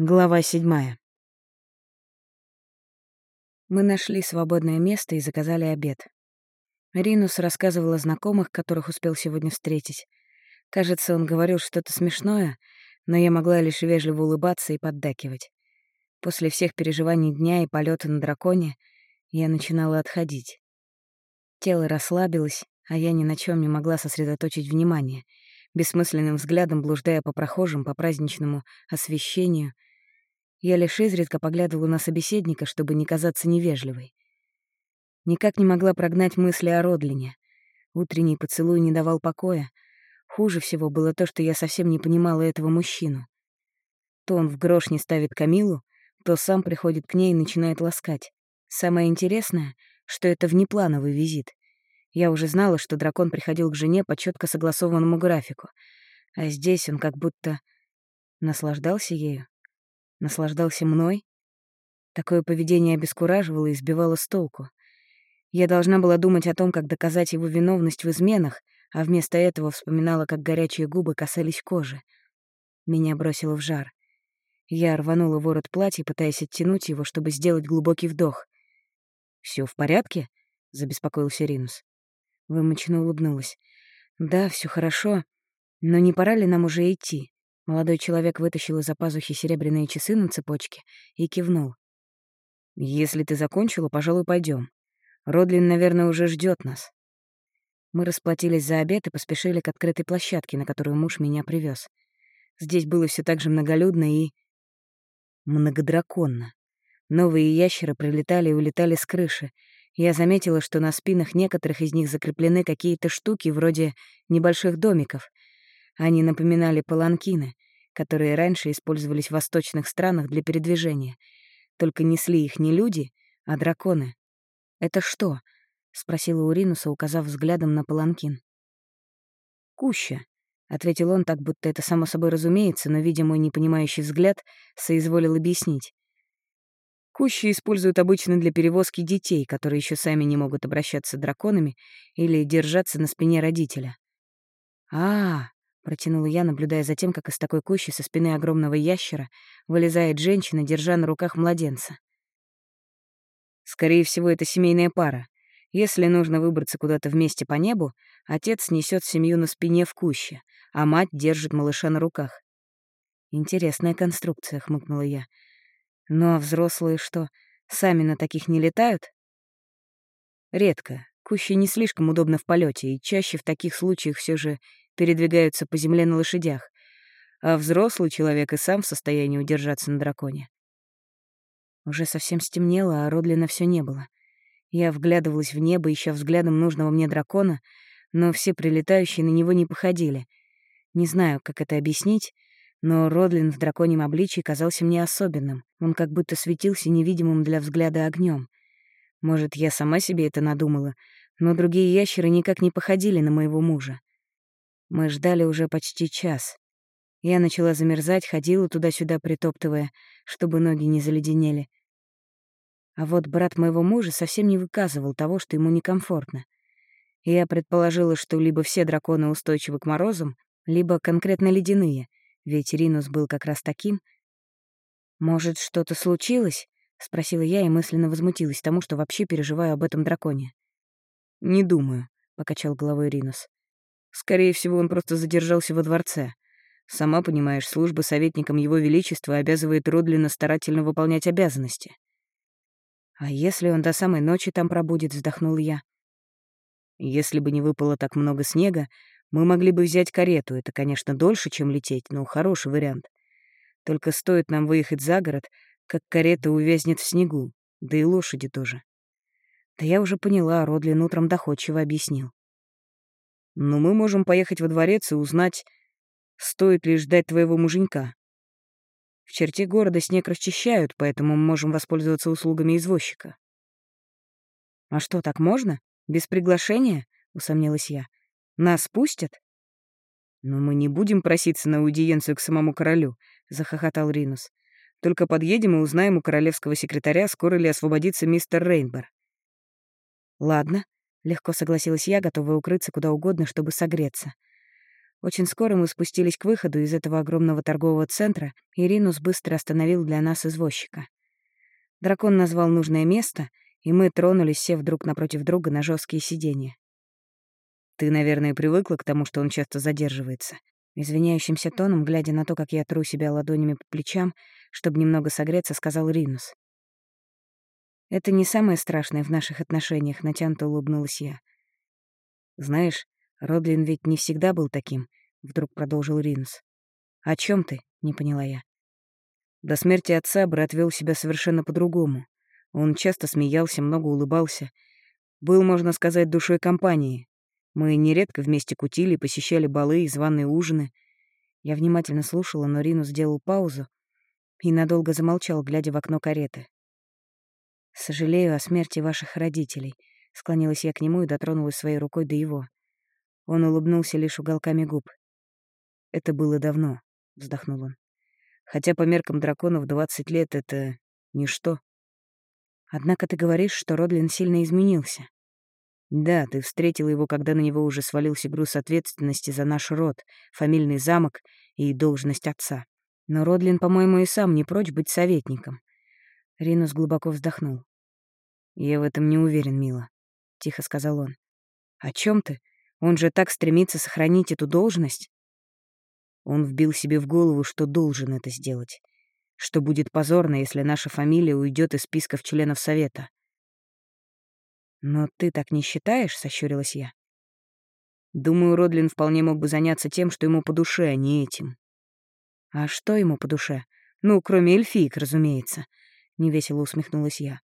Глава седьмая. Мы нашли свободное место и заказали обед. Ринус рассказывал о знакомых, которых успел сегодня встретить. Кажется, он говорил что-то смешное, но я могла лишь вежливо улыбаться и поддакивать. После всех переживаний дня и полета на драконе я начинала отходить. Тело расслабилось, а я ни на чем не могла сосредоточить внимание, бессмысленным взглядом блуждая по прохожим, по праздничному освещению — я лишь изредка поглядывала на собеседника, чтобы не казаться невежливой. Никак не могла прогнать мысли о Родлине. Утренний поцелуй не давал покоя. Хуже всего было то, что я совсем не понимала этого мужчину. То он в грош не ставит Камилу, то сам приходит к ней и начинает ласкать. Самое интересное, что это внеплановый визит. Я уже знала, что дракон приходил к жене по четко согласованному графику, а здесь он как будто наслаждался ею. Наслаждался мной? Такое поведение обескураживало и сбивало с толку. Я должна была думать о том, как доказать его виновность в изменах, а вместо этого вспоминала, как горячие губы касались кожи. Меня бросило в жар. Я рванула ворот платья, пытаясь оттянуть его, чтобы сделать глубокий вдох. Все в порядке?» — забеспокоился Ринус. Вымоченно улыбнулась. «Да, все хорошо. Но не пора ли нам уже идти?» Молодой человек вытащил из-за пазухи серебряные часы на цепочке и кивнул. «Если ты закончила, пожалуй, пойдем. Родлин, наверное, уже ждет нас». Мы расплатились за обед и поспешили к открытой площадке, на которую муж меня привез. Здесь было все так же многолюдно и... многодраконно. Новые ящеры прилетали и улетали с крыши. Я заметила, что на спинах некоторых из них закреплены какие-то штуки вроде небольших домиков. Они напоминали паланкины, которые раньше использовались в восточных странах для передвижения. Только несли их не люди, а драконы. «Это что?» — спросила Уринуса, указав взглядом на паланкин. «Куща», — ответил он так, будто это само собой разумеется, но, видя мой непонимающий взгляд, соизволил объяснить. Кущи используют обычно для перевозки детей, которые еще сами не могут обращаться драконами или держаться на спине родителя. «А, Протянула я, наблюдая за тем, как из такой кущи со спины огромного ящера вылезает женщина, держа на руках младенца. Скорее всего, это семейная пара. Если нужно выбраться куда-то вместе по небу, отец несет семью на спине в куще, а мать держит малыша на руках. «Интересная конструкция», — хмыкнула я. «Ну а взрослые что, сами на таких не летают?» «Редко. Кущи не слишком удобно в полете, и чаще в таких случаях все же передвигаются по земле на лошадях, а взрослый человек и сам в состоянии удержаться на драконе. Уже совсем стемнело, а Родлина все не было. Я вглядывалась в небо, ища взглядом нужного мне дракона, но все прилетающие на него не походили. Не знаю, как это объяснить, но Родлин в драконьем обличии казался мне особенным. Он как будто светился невидимым для взгляда огнем. Может, я сама себе это надумала, но другие ящеры никак не походили на моего мужа. Мы ждали уже почти час. Я начала замерзать, ходила туда-сюда, притоптывая, чтобы ноги не заледенели. А вот брат моего мужа совсем не выказывал того, что ему некомфортно. И я предположила, что либо все драконы устойчивы к морозам, либо конкретно ледяные, ведь Ринус был как раз таким. «Может, что-то случилось?» — спросила я и мысленно возмутилась тому, что вообще переживаю об этом драконе. «Не думаю», — покачал головой Ринус. Скорее всего, он просто задержался во дворце. Сама понимаешь, служба советником Его Величества обязывает Родлина старательно выполнять обязанности. «А если он до самой ночи там пробудет?» — вздохнул я. «Если бы не выпало так много снега, мы могли бы взять карету. Это, конечно, дольше, чем лететь, но хороший вариант. Только стоит нам выехать за город, как карета увязнет в снегу, да и лошади тоже». Да я уже поняла, Родлин утром доходчиво объяснил. Но мы можем поехать во дворец и узнать, стоит ли ждать твоего муженька. В черте города снег расчищают, поэтому мы можем воспользоваться услугами извозчика». «А что, так можно? Без приглашения?» — усомнилась я. «Нас пустят?» «Но мы не будем проситься на аудиенцию к самому королю», — захохотал Ринус. «Только подъедем и узнаем у королевского секретаря, скоро ли освободится мистер Рейнбер». «Ладно», Легко согласилась я, готовая укрыться куда угодно, чтобы согреться. Очень скоро мы спустились к выходу из этого огромного торгового центра, и Ринус быстро остановил для нас извозчика. Дракон назвал нужное место, и мы тронулись, сев друг напротив друга на жесткие сиденья. «Ты, наверное, привыкла к тому, что он часто задерживается». Извиняющимся тоном, глядя на то, как я тру себя ладонями по плечам, чтобы немного согреться, сказал Ринус. «Это не самое страшное в наших отношениях», — натянуто улыбнулась я. «Знаешь, Родлин ведь не всегда был таким», — вдруг продолжил Ринус. «О чем ты?» — не поняла я. До смерти отца брат вел себя совершенно по-другому. Он часто смеялся, много улыбался. Был, можно сказать, душой компании. Мы нередко вместе кутили, посещали балы и званые ужины. Я внимательно слушала, но Ринус сделал паузу и надолго замолчал, глядя в окно кареты. «Сожалею о смерти ваших родителей», — склонилась я к нему и дотронулась своей рукой до его. Он улыбнулся лишь уголками губ. «Это было давно», — вздохнул он. «Хотя по меркам драконов двадцать лет — это ничто. Однако ты говоришь, что Родлин сильно изменился. Да, ты встретила его, когда на него уже свалился груз ответственности за наш род, фамильный замок и должность отца. Но Родлин, по-моему, и сам не прочь быть советником. Ринус глубоко вздохнул. «Я в этом не уверен, Мила», — тихо сказал он. «О чем ты? Он же так стремится сохранить эту должность». Он вбил себе в голову, что должен это сделать. Что будет позорно, если наша фамилия уйдет из списков членов Совета. «Но ты так не считаешь?» — сощурилась я. «Думаю, Родлин вполне мог бы заняться тем, что ему по душе, а не этим». «А что ему по душе? Ну, кроме эльфиек, разумеется», — невесело усмехнулась я.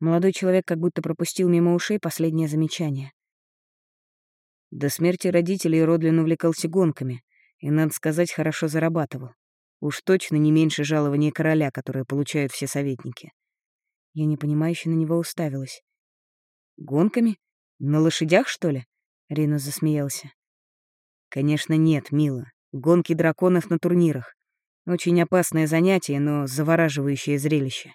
Молодой человек как будто пропустил мимо ушей последнее замечание. До смерти родителей Родлин увлекался гонками и, надо сказать, хорошо зарабатывал. Уж точно не меньше жалования короля, которое получают все советники. Я непонимающе на него уставилась. «Гонками? На лошадях, что ли?» — Ринус засмеялся. «Конечно нет, мило. Гонки драконов на турнирах. Очень опасное занятие, но завораживающее зрелище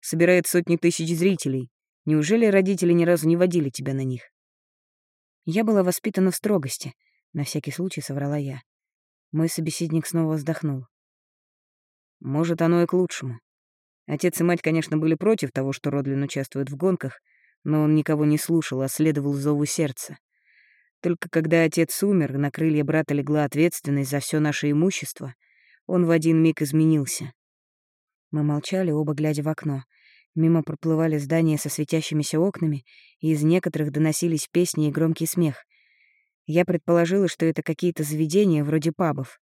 собирает сотни тысяч зрителей. Неужели родители ни разу не водили тебя на них? Я была воспитана в строгости, на всякий случай соврала я. Мой собеседник снова вздохнул. Может, оно и к лучшему. Отец и мать, конечно, были против того, что Родлин участвует в гонках, но он никого не слушал, а следовал зову сердца. Только когда отец умер, на крылья брата легла ответственность за все наше имущество, он в один миг изменился. Мы молчали, оба глядя в окно. Мимо проплывали здания со светящимися окнами, и из некоторых доносились песни и громкий смех. Я предположила, что это какие-то заведения вроде пабов.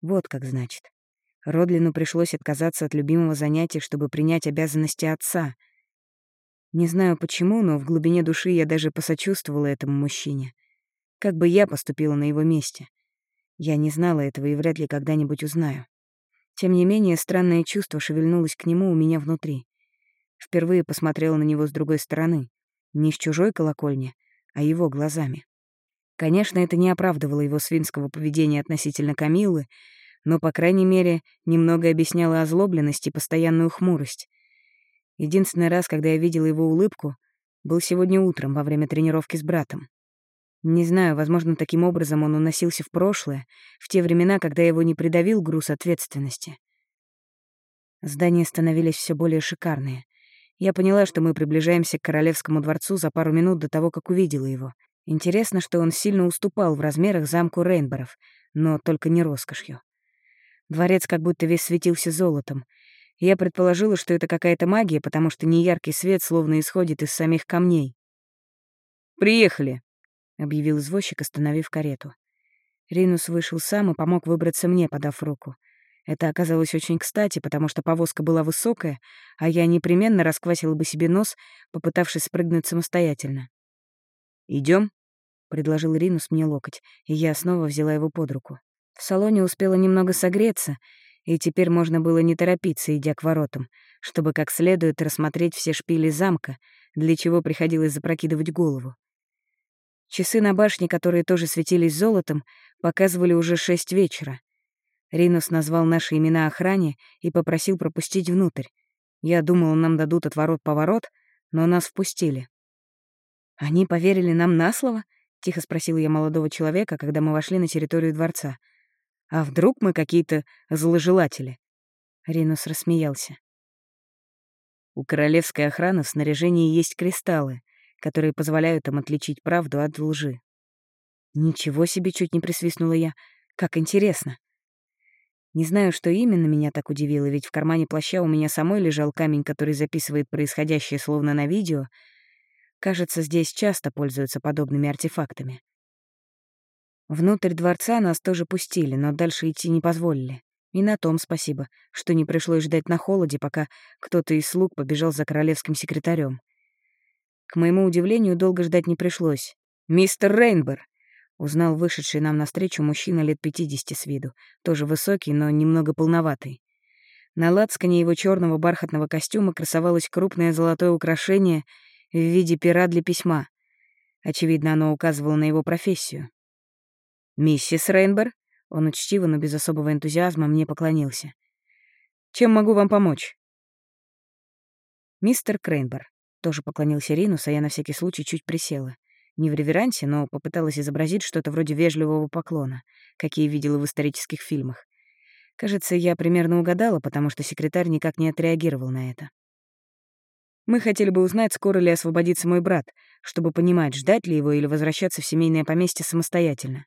Вот как значит. Родлину пришлось отказаться от любимого занятия, чтобы принять обязанности отца. Не знаю почему, но в глубине души я даже посочувствовала этому мужчине. Как бы я поступила на его месте. Я не знала этого и вряд ли когда-нибудь узнаю. Тем не менее, странное чувство шевельнулось к нему у меня внутри. Впервые посмотрела на него с другой стороны. Не с чужой колокольни, а его глазами. Конечно, это не оправдывало его свинского поведения относительно Камилы, но, по крайней мере, немного объясняло озлобленность и постоянную хмурость. Единственный раз, когда я видела его улыбку, был сегодня утром во время тренировки с братом. Не знаю, возможно, таким образом он уносился в прошлое, в те времена, когда его не придавил груз ответственности. Здания становились все более шикарные. Я поняла, что мы приближаемся к Королевскому дворцу за пару минут до того, как увидела его. Интересно, что он сильно уступал в размерах замку Рейнборов, но только не роскошью. Дворец как будто весь светился золотом. Я предположила, что это какая-то магия, потому что неяркий свет словно исходит из самих камней. «Приехали!» — объявил извозчик, остановив карету. Ринус вышел сам и помог выбраться мне, подав руку. Это оказалось очень кстати, потому что повозка была высокая, а я непременно расквасила бы себе нос, попытавшись спрыгнуть самостоятельно. Идем, предложил Ринус мне локоть, и я снова взяла его под руку. В салоне успела немного согреться, и теперь можно было не торопиться, идя к воротам, чтобы как следует рассмотреть все шпили замка, для чего приходилось запрокидывать голову. Часы на башне, которые тоже светились золотом, показывали уже шесть вечера. Ринус назвал наши имена охране и попросил пропустить внутрь. Я думал, нам дадут отворот-поворот, но нас впустили. «Они поверили нам на слово?» — тихо спросила я молодого человека, когда мы вошли на территорию дворца. «А вдруг мы какие-то зложелатели?» Ринус рассмеялся. У королевской охраны в снаряжении есть кристаллы, которые позволяют им отличить правду от лжи. «Ничего себе!» — чуть не присвистнула я. «Как интересно!» Не знаю, что именно меня так удивило, ведь в кармане плаща у меня самой лежал камень, который записывает происходящее словно на видео. Кажется, здесь часто пользуются подобными артефактами. Внутрь дворца нас тоже пустили, но дальше идти не позволили. И на том спасибо, что не пришлось ждать на холоде, пока кто-то из слуг побежал за королевским секретарем. К моему удивлению, долго ждать не пришлось. «Мистер Рейнбер!» — узнал вышедший нам навстречу мужчина лет пятидесяти с виду, тоже высокий, но немного полноватый. На лацкане его черного бархатного костюма красовалось крупное золотое украшение в виде пера для письма. Очевидно, оно указывало на его профессию. «Миссис Рейнбер?» Он учтиво, но без особого энтузиазма мне поклонился. «Чем могу вам помочь?» «Мистер Крейнбер», — тоже поклонился Ринус, а я на всякий случай чуть присела. Не в реверансе, но попыталась изобразить что-то вроде вежливого поклона, какие видела в исторических фильмах. Кажется, я примерно угадала, потому что секретарь никак не отреагировал на это. Мы хотели бы узнать, скоро ли освободится мой брат, чтобы понимать, ждать ли его или возвращаться в семейное поместье самостоятельно.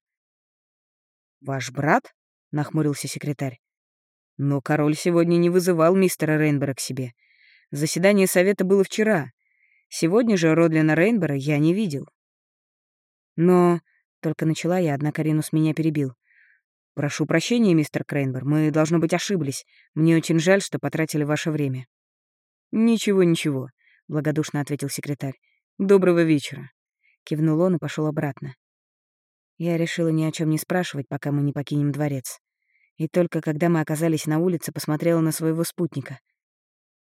«Ваш брат?» — нахмурился секретарь. «Но король сегодня не вызывал мистера Рейнбера к себе. Заседание совета было вчера. Сегодня же Родлина Рейнбера я не видел». «Но...» — только начала я, однако Ринус меня перебил. «Прошу прощения, мистер Крейнбер, мы, должно быть, ошиблись. Мне очень жаль, что потратили ваше время». «Ничего, ничего», — благодушно ответил секретарь. «Доброго вечера». Кивнул он и пошел обратно. Я решила ни о чем не спрашивать, пока мы не покинем дворец. И только когда мы оказались на улице, посмотрела на своего спутника.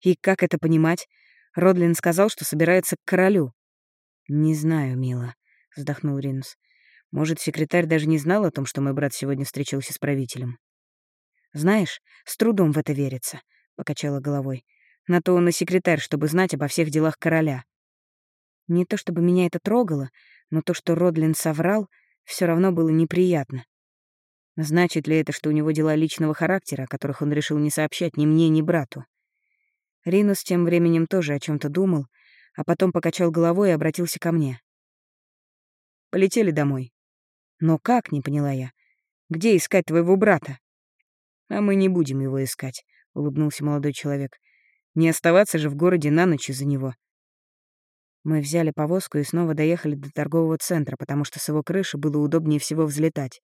И как это понимать? Родлин сказал, что собирается к королю. «Не знаю, мила», — вздохнул Ринус. «Может, секретарь даже не знал о том, что мой брат сегодня встречался с правителем?» «Знаешь, с трудом в это верится», — покачала головой. «На то он и секретарь, чтобы знать обо всех делах короля». Не то чтобы меня это трогало, но то, что Родлин соврал, все равно было неприятно. Значит ли это, что у него дела личного характера, о которых он решил не сообщать ни мне, ни брату? Ринус тем временем тоже о чем то думал, а потом покачал головой и обратился ко мне. «Полетели домой». «Но как?» — не поняла я. «Где искать твоего брата?» «А мы не будем его искать», — улыбнулся молодой человек. «Не оставаться же в городе на ночь из-за него. Мы взяли повозку и снова доехали до торгового центра, потому что с его крыши было удобнее всего взлетать.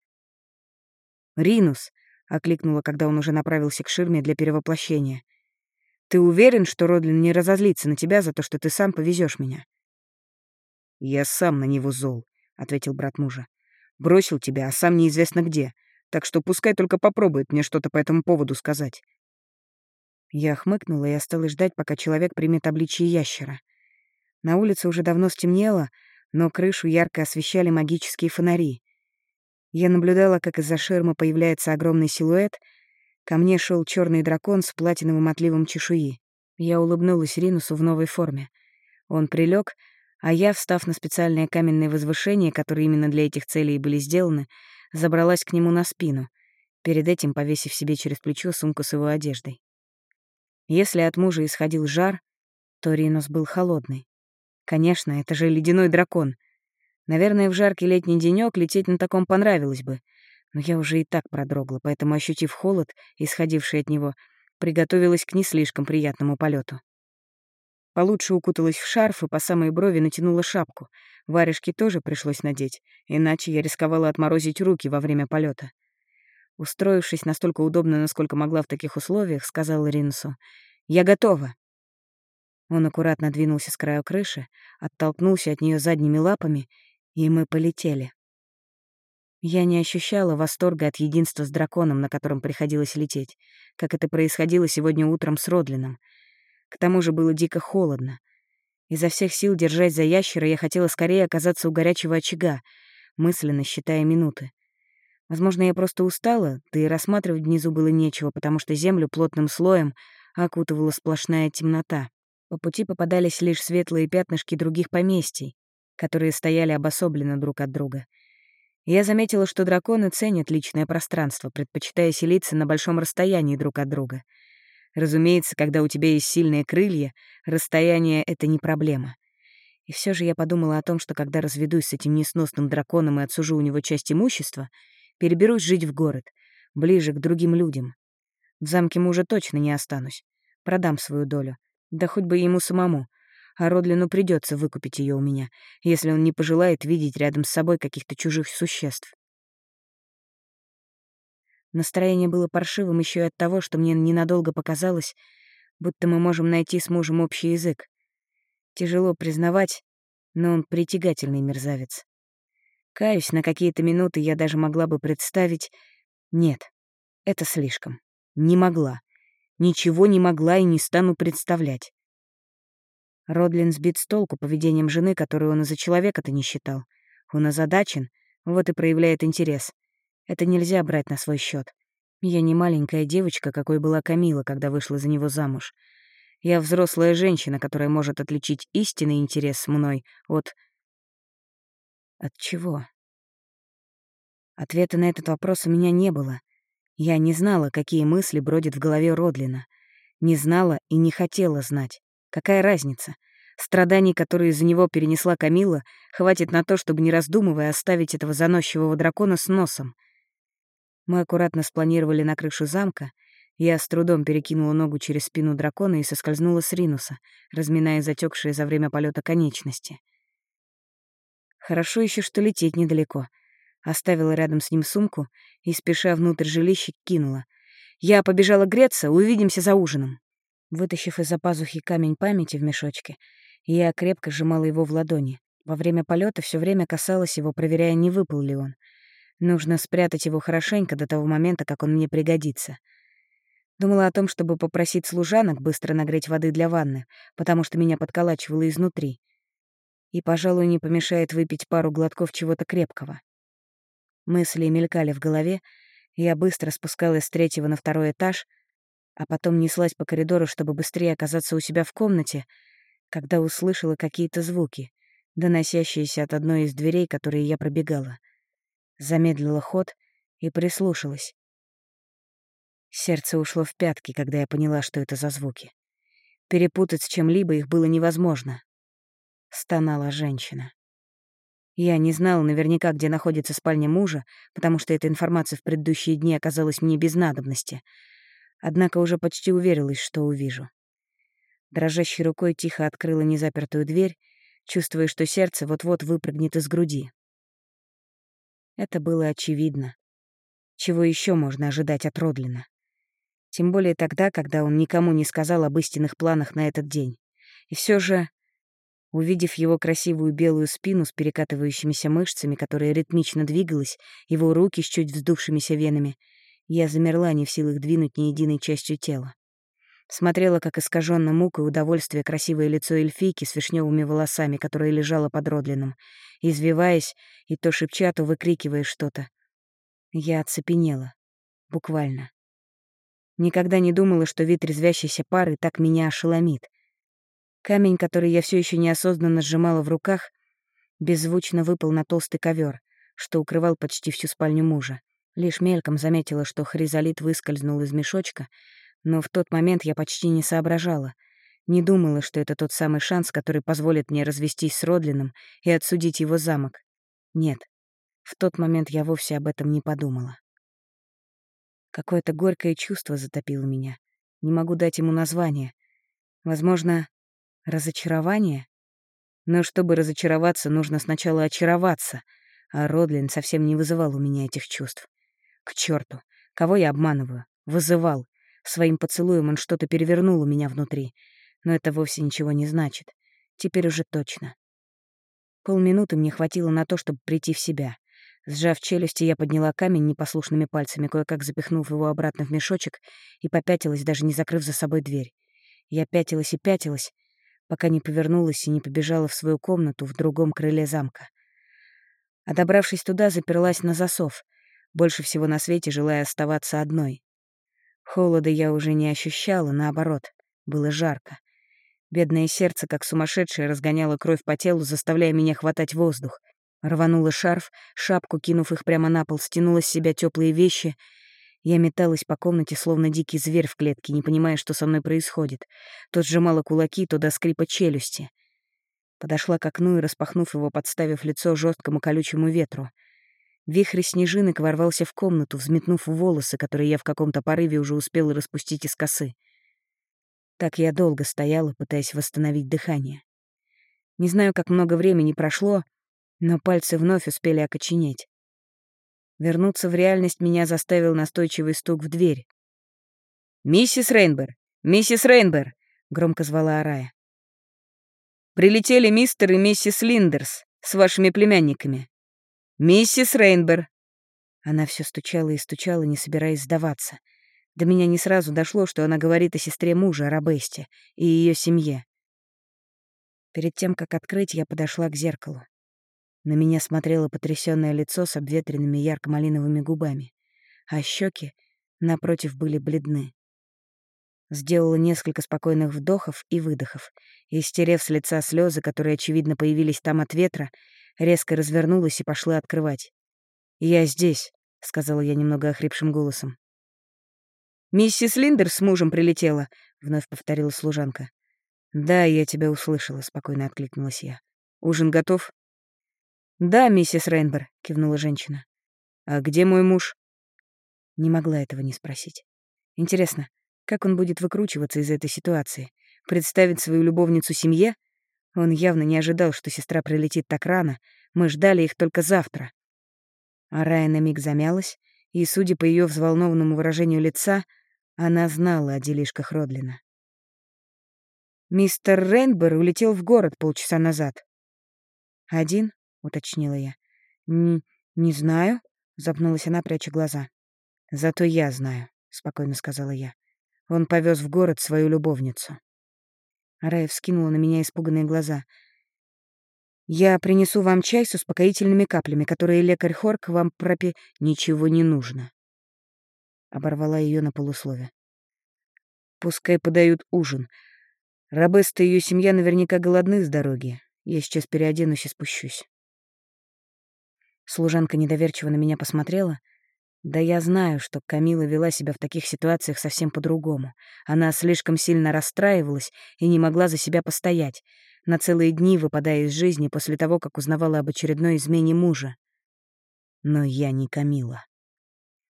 «Ринус!» — окликнула, когда он уже направился к ширме для перевоплощения. «Ты уверен, что Родлин не разозлится на тебя за то, что ты сам повезешь меня?» «Я сам на него зол», — ответил брат мужа. «Бросил тебя, а сам неизвестно где, так что пускай только попробует мне что-то по этому поводу сказать». Я хмыкнула и осталась ждать, пока человек примет обличие ящера — на улице уже давно стемнело, но крышу ярко освещали магические фонари. Я наблюдала, как из-за ширмы появляется огромный силуэт. Ко мне шел черный дракон с платиновым отливом чешуи. Я улыбнулась Ринусу в новой форме. Он прилег, а я, встав на специальное каменное возвышение, которые именно для этих целей были сделаны, забралась к нему на спину, перед этим повесив себе через плечо сумку с его одеждой. Если от мужа исходил жар, то Ринус был холодный. Конечно, это же ледяной дракон. Наверное, в жаркий летний денёк лететь на таком понравилось бы. Но я уже и так продрогла, поэтому, ощутив холод, исходивший от него, приготовилась к не слишком приятному полету. Получше укуталась в шарф и по самой брови натянула шапку. Варежки тоже пришлось надеть, иначе я рисковала отморозить руки во время полета. Устроившись настолько удобно, насколько могла в таких условиях, сказала Ринсу, «Я готова». Он аккуратно двинулся с краю крыши, оттолкнулся от нее задними лапами, и мы полетели. Я не ощущала восторга от единства с драконом, на котором приходилось лететь, как это происходило сегодня утром с Родлином. К тому же было дико холодно. Изо всех сил, держась за ящера, я хотела скорее оказаться у горячего очага, мысленно считая минуты. Возможно, я просто устала, да и рассматривать внизу было нечего, потому что землю плотным слоем окутывала сплошная темнота. По пути попадались лишь светлые пятнышки других поместий. которые стояли обособленно друг от друга. Я заметила, что драконы ценят личное пространство, предпочитая селиться на большом расстоянии друг от друга. Разумеется, когда у тебя есть сильные крылья, расстояние — это не проблема. И все же я подумала о том, что когда разведусь с этим несносным драконом и отсужу у него часть имущества, переберусь жить в город, ближе к другим людям. В замке мужа точно не останусь. Продам свою долю. Да хоть бы ему самому. А Родлину придется выкупить ее у меня, если он не пожелает видеть рядом с собой каких-то чужих существ. Настроение было паршивым еще и от того, что мне ненадолго показалось, будто мы можем найти с мужем общий язык. Тяжело признавать, но он притягательный мерзавец. Каюсь, на какие-то минуты я даже могла бы представить... Нет, это слишком. Не могла. Ничего не могла и не стану представлять. Родлин сбит с толку поведением жены, которую он из-за человека-то не считал. Он озадачен, вот и проявляет интерес. Это нельзя брать на свой счет. Я не маленькая девочка, какой была Камила, когда вышла за него замуж. Я взрослая женщина, которая может отличить истинный интерес мной от... От чего? Ответа на этот вопрос у меня не было. Я не знала, какие мысли бродят в голове Родлина. Не знала и не хотела знать. Какая разница? Страданий, которые из-за него перенесла Камила, хватит на то, чтобы, не раздумывая, оставить этого заносчивого дракона с носом. Мы аккуратно спланировали на крышу замка, я с трудом перекинула ногу через спину дракона и соскользнула с Ринуса, разминая затекшие за время полета конечности. Хорошо еще, что лететь недалеко. Оставила рядом с ним сумку и, спеша внутрь жилища, кинула. «Я побежала греться, увидимся за ужином». Вытащив из-за пазухи камень памяти в мешочке, я крепко сжимала его в ладони. Во время полета все время касалась его, проверяя, не выпал ли он. Нужно спрятать его хорошенько до того момента, как он мне пригодится — Думала о том, чтобы попросить служанок быстро нагреть воды для ванны, потому что меня подколачивало изнутри. И, пожалуй, не помешает выпить пару глотков чего-то крепкого. Мысли мелькали в голове, я быстро спускалась с третьего на второй этаж, а потом неслась по коридору, чтобы быстрее оказаться у себя в комнате, когда услышала какие-то звуки, доносящиеся от одной из дверей, которые я пробегала. Замедлила ход и прислушалась. Сердце ушло в пятки, когда я поняла, что это за звуки. Перепутать с чем-либо их было невозможно. Стонала женщина. Я не знала наверняка, где находится спальня мужа, потому что эта информация в предыдущие дни оказалась мне без надобности. Однако уже почти уверилась, что увижу. Дрожащей рукой тихо открыла незапертую дверь, чувствуя, что сердце вот-вот выпрыгнет из груди. Это было очевидно. Чего еще можно ожидать от Родлина? Тем более тогда, когда он никому не сказал об истинных планах на этот день. И все же, увидев его красивую белую спину с перекатывающимися мышцами, которая ритмично двигалась, его руки с чуть вздувшимися венами, я замерла не в силах двинуть ни единой частью тела. Смотрела, как искаженно мукой удовольствие красивое лицо эльфийки с вишневыми волосами, которая лежала под Родлином, извиваясь и то шепча, то выкрикивая что-то. Я оцепенела. Буквально. Никогда не думала, что вид резвящейся пары так меня ошеломит. Камень, который я все еще неосознанно сжимала в руках, беззвучно выпал на толстый ковер, что укрывал почти всю спальню мужа. Лишь мельком заметила, что хризолит выскользнул из мешочка, но в тот момент я почти не соображала. Не думала, что это тот самый шанс, который позволит мне развестись с Родлином и отсудить его замок. Нет, в тот момент я вовсе об этом не подумала. Какое-то горькое чувство затопило меня. Не могу дать ему название. Возможно, разочарование? Но чтобы разочароваться, нужно сначала очароваться, а Родлин совсем не вызывал у меня этих чувств. К черту, кого я обманываю? Вызывал. Своим поцелуем он что-то перевернул у меня внутри. Но это вовсе ничего не значит. Теперь уже точно. Полминуты мне хватило на то, чтобы прийти в себя. Сжав челюсти, я подняла камень непослушными пальцами, кое-как запихнув его обратно в мешочек, и попятилась, даже не закрыв за собой дверь. Я пятилась и пятилась, пока не повернулась и не побежала в свою комнату в другом крыле замка. А добравшись туда, заперлась на засов, больше всего на свете желая оставаться одной. Холода я уже не ощущала, наоборот, было жарко. Бедное сердце, как сумасшедшее, разгоняло кровь по телу, заставляя меня хватать воздух. Рванула шарф, шапку, кинув их прямо на пол, стянула с себя теплые вещи. Я металась по комнате, словно дикий зверь в клетке, не понимая, что со мной происходит. То сжимала кулаки, то до скрипа челюсти. Подошла к окну и, распахнув его, подставив лицо жесткому колючему ветру. Вихрь снежинок ворвался в комнату, взметнув волосы, которые я в каком-то порыве уже успела распустить из косы. Так я долго стояла, пытаясь восстановить дыхание. Не знаю, как много времени прошло, но пальцы вновь успели окоченеть. Вернуться в реальность меня заставил настойчивый стук в дверь. «Миссис Рейнбер! Миссис Рейнбер!» — громко звала Арая. «Прилетели мистер и миссис Линдерс с вашими племянниками. Миссис Рейнбер!» Она все стучала и стучала, не собираясь сдаваться. До меня не сразу дошло, что она говорит о сестре мужа, Рабесте, и ее семье. Перед тем, как открыть, я подошла к зеркалу. На меня смотрело потрясённое лицо с обветренными ярко-малиновыми губами, а щеки, напротив, были бледны. Сделала несколько спокойных вдохов и выдохов, и, стерев с лица слезы, которые, очевидно, появились там от ветра, резко развернулась и пошла открывать. «Я здесь», — сказала я немного охрипшим голосом. «Миссис Линдер с мужем прилетела», — вновь повторила служанка. «Да, я тебя услышала», — спокойно откликнулась я. «Ужин готов?» «Да, миссис Рейнбер», — кивнула женщина. «А где мой муж?» Не могла этого не спросить. Интересно, как он будет выкручиваться из этой ситуации? Представить свою любовницу семье? Он явно не ожидал, что сестра прилетит так рано. Мы ждали их только завтра. А Рая на миг замялась, и, судя по ее взволнованному выражению лица, она знала о делишках Родлина. «Мистер Рейнбер улетел в город полчаса назад». «Один?» уточнила я. «Не, не знаю», — запнулась она, пряча глаза. «Зато я знаю», — спокойно сказала я. «Он повез в город свою любовницу». Рая вскинула на меня испуганные глаза. «Я принесу вам чай с успокоительными каплями, которые лекарь Хорк вам пропи... Ничего не нужно». Оборвала ее на полуслове. «Пускай подают ужин. Рабеста и ее семья наверняка голодны с дороги. Я сейчас переоденусь и спущусь». Служанка недоверчиво на меня посмотрела. Да я знаю, что Камила вела себя в таких ситуациях совсем по-другому. Она слишком сильно расстраивалась и не могла за себя постоять, на целые дни выпадая из жизни после того, как узнавала об очередной измене мужа. Но я не Камила.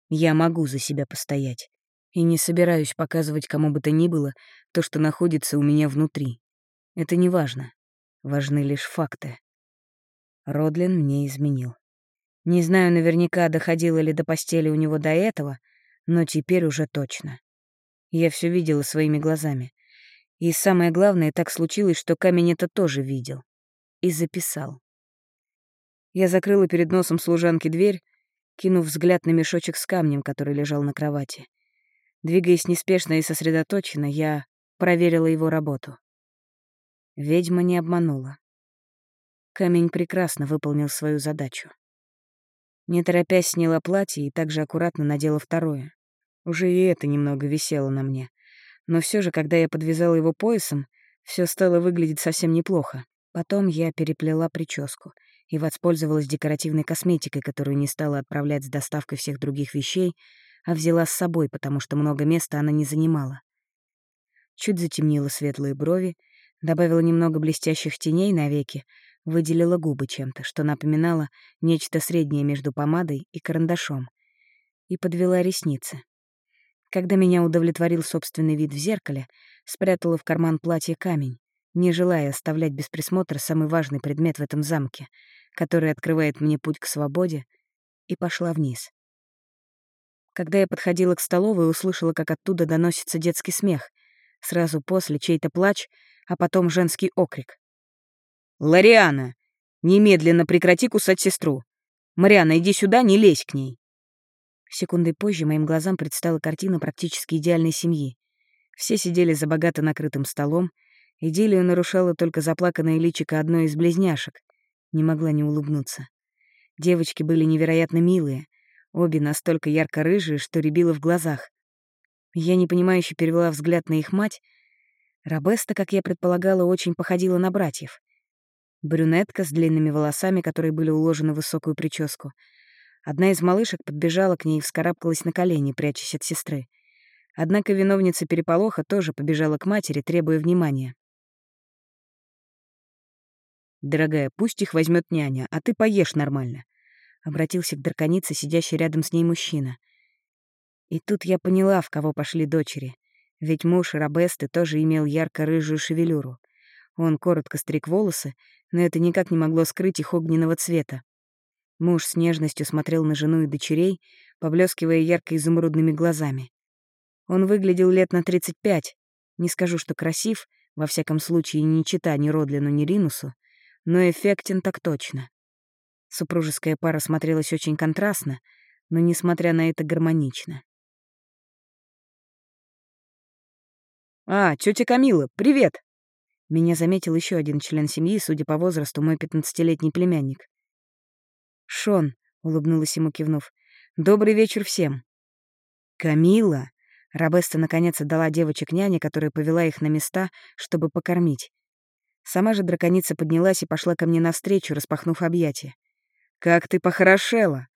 Я могу за себя постоять. И не собираюсь показывать кому бы то ни было то, что находится у меня внутри. Это не важно. Важны лишь факты. Родлин мне изменил. Не знаю наверняка, доходило ли до постели у него до этого, но теперь уже точно. Я все видела своими глазами. И самое главное, так случилось, что камень это тоже видел. И записал. Я закрыла перед носом служанки дверь, кинув взгляд на мешочек с камнем, который лежал на кровати. Двигаясь неспешно и сосредоточенно, я проверила его работу. Ведьма не обманула. Камень прекрасно выполнил свою задачу. Не торопясь сняла платье и также аккуратно надела второе. Уже и это немного висело на мне. Но все же, когда я подвязала его поясом, все стало выглядеть совсем неплохо. Потом я переплела прическу и воспользовалась декоративной косметикой, которую не стала отправлять с доставкой всех других вещей, а взяла с собой, потому что много места она не занимала. Чуть затемнила светлые брови, добавила немного блестящих теней на веки, выделила губы чем-то, что напоминало нечто среднее между помадой и карандашом, и подвела ресницы. Когда меня удовлетворил собственный вид в зеркале, спрятала в карман платье камень, не желая оставлять без присмотра самый важный предмет в этом замке, который открывает мне путь к свободе, и пошла вниз. Когда я подходила к столовой, услышала, как оттуда доносится детский смех, сразу после чей-то плач, а потом женский окрик. «Лариана, немедленно прекрати кусать сестру. Мариана, иди сюда, не лезь к ней». Секундой позже моим глазам предстала картина практически идеальной семьи. Все сидели за богато накрытым столом. Идиллию нарушало только заплаканное личико одной из близняшек. Не могла не улыбнуться. Девочки были невероятно милые, обе настолько ярко-рыжие, что рябило в глазах. Я непонимающе перевела взгляд на их мать. Робеста, как я предполагала, очень походила на братьев. Брюнетка с длинными волосами, которые были уложены в высокую прическу. Одна из малышек подбежала к ней и вскарабкалась на колени, прячась от сестры. Однако виновница переполоха тоже побежала к матери, требуя внимания. «Дорогая, пусть их возьмет няня, а ты поешь нормально», — обратился к драконице, сидящий рядом с ней мужчина. И тут я поняла, в кого пошли дочери. Ведь муж Робесты тоже имел ярко-рыжую шевелюру. Он коротко стриг волосы, но это никак не могло скрыть их огненного цвета. Муж с нежностью смотрел на жену и дочерей, поблескивая ярко-изумрудными глазами. Он выглядел лет на 35. Не скажу, что красив, во всяком случае, ни чита ни Родлину, ни Ринусу, но эффектен так точно. Супружеская пара смотрелась очень контрастно, но, несмотря на это, гармонично. «А, тетя Камила, привет!» Меня заметил еще один член семьи, судя по возрасту, мой пятнадцатилетний племянник. «Шон», — улыбнулась ему, кивнув, — «добрый вечер всем». «Камила!» Робеста наконец отдала девочек няне, которая повела их на места, чтобы покормить. Сама же драконица поднялась и пошла ко мне навстречу, распахнув объятия. «Как ты похорошела!»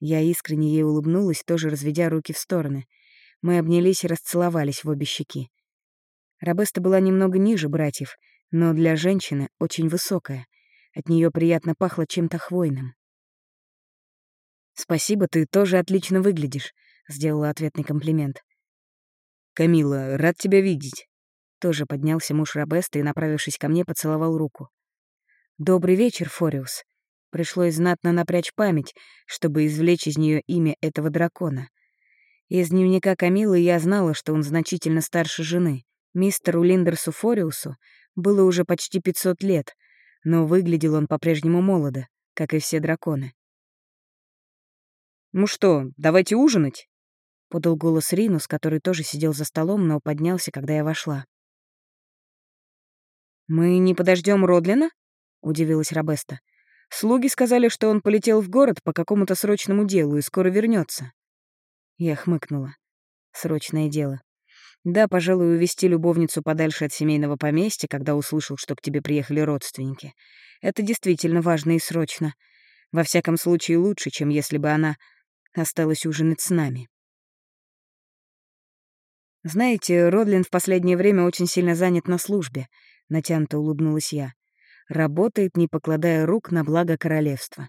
Я искренне ей улыбнулась, тоже разведя руки в стороны. Мы обнялись и расцеловались в обе щеки. Робеста была немного ниже братьев, но для женщины очень высокая. От нее приятно пахло чем-то хвойным. «Спасибо, ты тоже отлично выглядишь», — сделала ответный комплимент. «Камила, рад тебя видеть». Тоже поднялся муж Робеста и, направившись ко мне, поцеловал руку. «Добрый вечер, Фориус». Пришлось знатно напрячь память, чтобы извлечь из нее имя этого дракона. Из дневника Камилы я знала, что он значительно старше жены. Мистеру Линдерсу Фориусу было уже почти 500 лет, но выглядел он по-прежнему молодо, как и все драконы. «Ну что, давайте ужинать?» — подал голос Ринус, который тоже сидел за столом, но поднялся, когда я вошла. «Мы не подождем Родлина?» — удивилась Робеста. «Слуги сказали, что он полетел в город по какому-то срочному делу и скоро вернется. Я хмыкнула. «Срочное дело. Да, пожалуй, увести любовницу подальше от семейного поместья, когда услышал, что к тебе приехали родственники. Это действительно важно и срочно. Во всяком случае, лучше, чем если бы она осталась ужинать с нами. «Знаете, Родлин в последнее время очень сильно занят на службе», — натянуто улыбнулась я. «Работает, не покладая рук на благо королевства.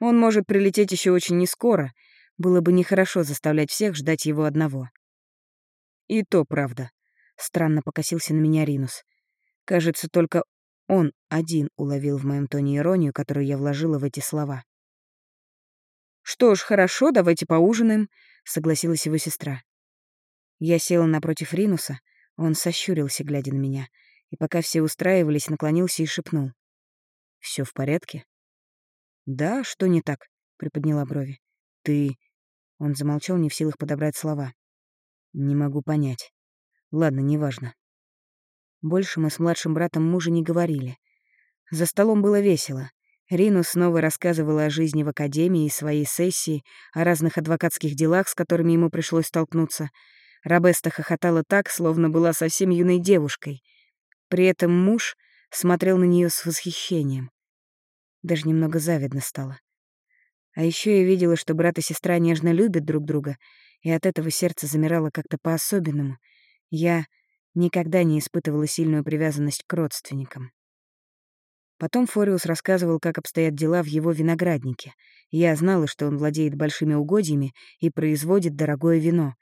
Он может прилететь еще очень нескоро. Было бы нехорошо заставлять всех ждать его одного». «И то правда», — странно покосился на меня Ринус. «Кажется, только он один уловил в моем тоне иронию, которую я вложила в эти слова». «Что ж, хорошо, давайте поужинаем», — согласилась его сестра. Я села напротив Ринуса, он сощурился, глядя на меня, и пока все устраивались, наклонился и шепнул. Все в порядке?» «Да, что не так?» — приподняла брови. «Ты...» — он замолчал, не в силах подобрать слова. «Не могу понять. Ладно, неважно». Больше мы с младшим братом мужа не говорили. За столом было весело. Ринус снова рассказывала о жизни в академии и своей сессии, о разных адвокатских делах, с которыми ему пришлось столкнуться — Рабеста хохотала так, словно была совсем юной девушкой. При этом муж смотрел на нее с восхищением. Даже немного завидно стало. А еще я видела, что брат и сестра нежно любят друг друга, и от этого сердце замирало как-то по-особенному. Я никогда не испытывала сильную привязанность к родственникам. Потом Фориус рассказывал, как обстоят дела в его винограднике. Я знала, что он владеет большими угодьями и производит дорогое вино.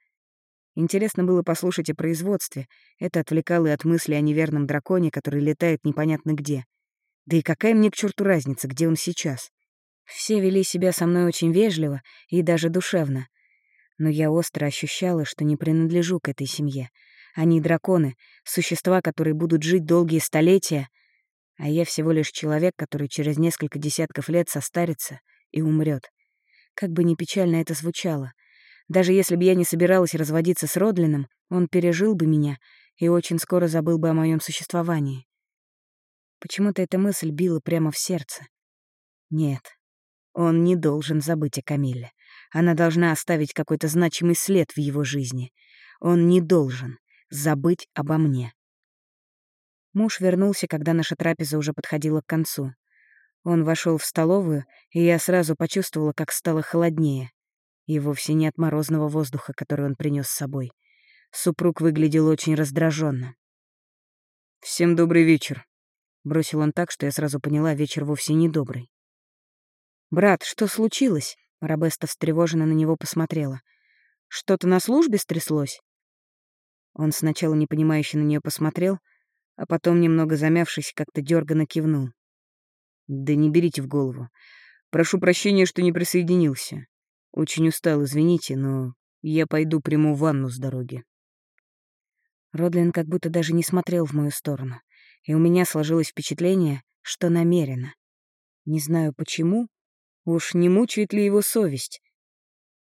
Интересно было послушать о производстве. Это отвлекало и от мысли о неверном драконе, который летает непонятно где. Да и какая мне к черту разница, где он сейчас? Все вели себя со мной очень вежливо и даже душевно. Но я остро ощущала, что не принадлежу к этой семье. Они драконы, существа, которые будут жить долгие столетия, а я всего лишь человек, который через несколько десятков лет состарится и умрет. Как бы ни печально это звучало, даже если бы я не собиралась разводиться с Родлином, он пережил бы меня и очень скоро забыл бы о моем существовании. Почему-то эта мысль била прямо в сердце. Нет, он не должен забыть о Камилле. Она должна оставить какой-то значимый след в его жизни. Он не должен забыть обо мне. Муж вернулся, когда наша трапеза уже подходила к концу. Он вошел в столовую, и я сразу почувствовала, как стало холоднее. И вовсе не от морозного воздуха, который он принес с собой. Супруг выглядел очень раздраженно. «Всем добрый вечер», — бросил он так, что я сразу поняла, вечер вовсе не добрый. «Брат, что случилось?» — Рабеста встревоженно на него посмотрела. «Что-то на службе стряслось?» Он сначала непонимающе на нее посмотрел, а потом, немного замявшись, как-то дёрганно кивнул. «Да не берите в голову. Прошу прощения, что не присоединился. Очень устал, извините, но я пойду приму ванну с дороги». Родлин как будто даже не смотрел в мою сторону, и у меня сложилось впечатление, что намеренно. Не знаю почему, уж не мучает ли его совесть.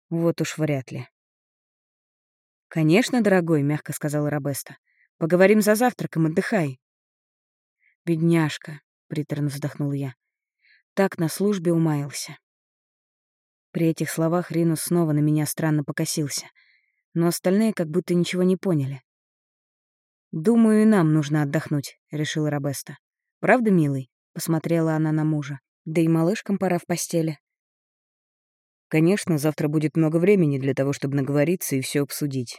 Вот уж вряд ли. «Конечно, дорогой», — мягко сказала Робеста. «Поговорим за завтраком, отдыхай». «Бедняжка», — приторно вздохнула я. Так на службе умаялся. При этих словах Ринус снова на меня странно покосился, но остальные как будто ничего не поняли. «Думаю, и нам нужно отдохнуть», — решила Робеста. «Правда, милый?» — посмотрела она на мужа. «Да и малышкам пора в постели». Конечно, завтра будет много времени для того, чтобы наговориться и все обсудить.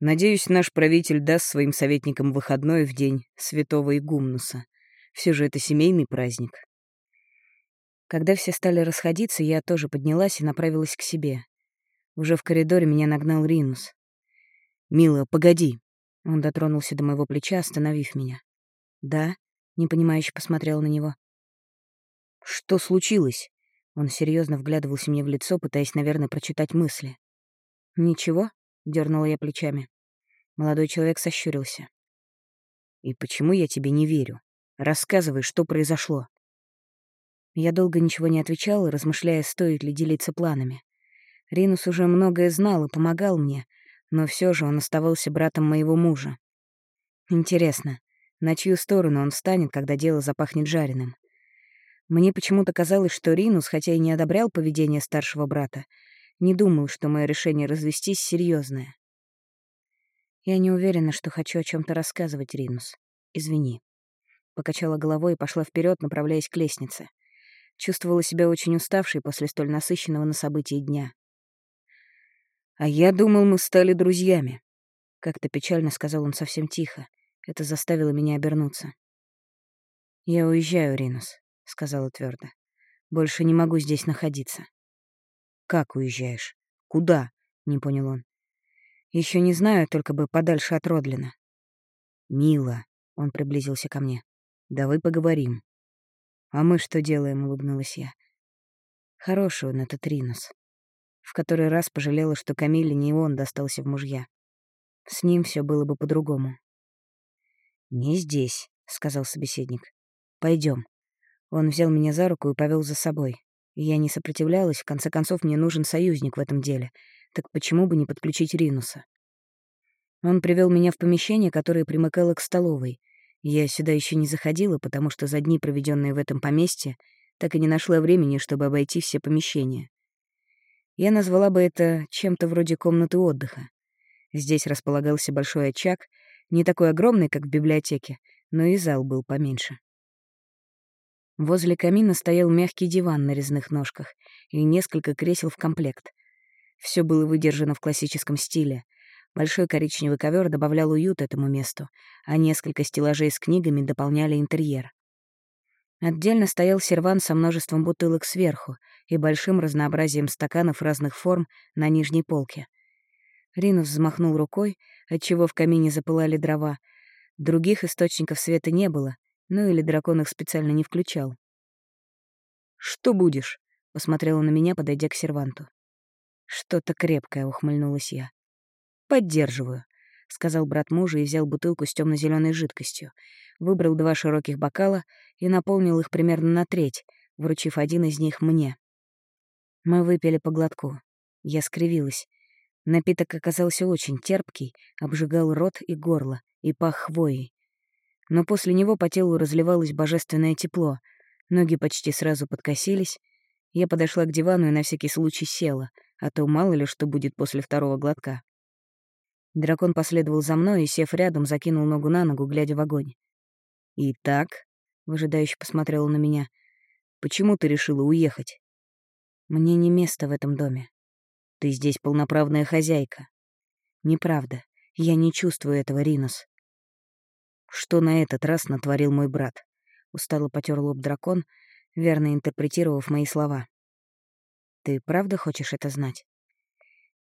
Надеюсь, наш правитель даст своим советникам выходной в день святого Игумнуса. Все же это семейный праздник. Когда все стали расходиться, я тоже поднялась и направилась к себе. Уже в коридоре меня нагнал Ринус. «Мила, погоди!» Он дотронулся до моего плеча, остановив меня. «Да?» — непонимающе посмотрел на него. «Что случилось?» Он серьезно вглядывался мне в лицо, пытаясь, наверное, прочитать мысли. «Ничего?» — дернула я плечами. Молодой человек сощурился. «И почему я тебе не верю? Рассказывай, что произошло». Я долго ничего не отвечала, размышляя, стоит ли делиться планами. Ринус уже многое знал и помогал мне, но все же он оставался братом моего мужа. Интересно, на чью сторону он встанет, когда дело запахнет жареным? Мне почему-то казалось, что Ринус, хотя и не одобрял поведение старшего брата, не думал, что мое решение развестись серьезное. Я не уверена, что хочу о чем то рассказывать, Ринус. Извини. Покачала головой и пошла вперед, направляясь к лестнице. Чувствовала себя очень уставшей после столь насыщенного на события дня. «А я думал, мы стали друзьями», — как-то печально сказал он совсем тихо. Это заставило меня обернуться. «Я уезжаю, Ринус», — сказала твердо. «Больше не могу здесь находиться». «Как уезжаешь? Куда?» — не понял он. Еще не знаю, только бы подальше от Родлина». «Мила», — он приблизился ко мне, — «давай поговорим». «А мы что делаем?» — улыбнулась я. Хороший он, этот Ринус. В который раз пожалела, что Камиле не он достался в мужья. С ним все было бы по-другому. «Не здесь», — сказал собеседник. Пойдем. Он взял меня за руку и повел за собой. Я не сопротивлялась, в конце концов, мне нужен союзник в этом деле. Так почему бы не подключить Ринуса? Он привел меня в помещение, которое примыкало к столовой — я сюда еще не заходила, потому что за дни, проведенные в этом поместье, так и не нашла времени, чтобы обойти все помещения. Я назвала бы это чем-то вроде комнаты отдыха. Здесь располагался большой очаг, не такой огромный, как в библиотеке, но и зал был поменьше. Возле камина стоял мягкий диван на резных ножках и несколько кресел в комплект. Все было выдержано в классическом стиле, Большой коричневый ковер добавлял уют этому месту, а несколько стеллажей с книгами дополняли интерьер. Отдельно стоял серван со множеством бутылок сверху и большим разнообразием стаканов разных форм на нижней полке. Ринус взмахнул рукой, отчего в камине запылали дрова. Других источников света не было, ну или дракон их специально не включал. «Что будешь?» — посмотрела на меня, подойдя к серванту. «Что-то крепкое», — ухмыльнулась я. «Поддерживаю», — сказал брат мужа и взял бутылку с темно зеленой жидкостью, выбрал два широких бокала и наполнил их примерно на треть, вручив один из них мне. Мы выпили по глотку. Я скривилась. Напиток оказался очень терпкий, обжигал рот и горло, и пах хвоей. Но после него по телу разливалось божественное тепло, ноги почти сразу подкосились. Я подошла к дивану и на всякий случай села, а то мало ли что будет после второго глотка. Дракон последовал за мной и, сев рядом, закинул ногу на ногу, глядя в огонь. «Итак», — выжидающе посмотрела на меня, — «почему ты решила уехать?» «Мне не место в этом доме. Ты здесь полноправная хозяйка». «Неправда. Я не чувствую этого, Ринус». «Что на этот раз натворил мой брат?» Устало потер лоб дракон, верно интерпретировав мои слова. «Ты правда хочешь это знать?»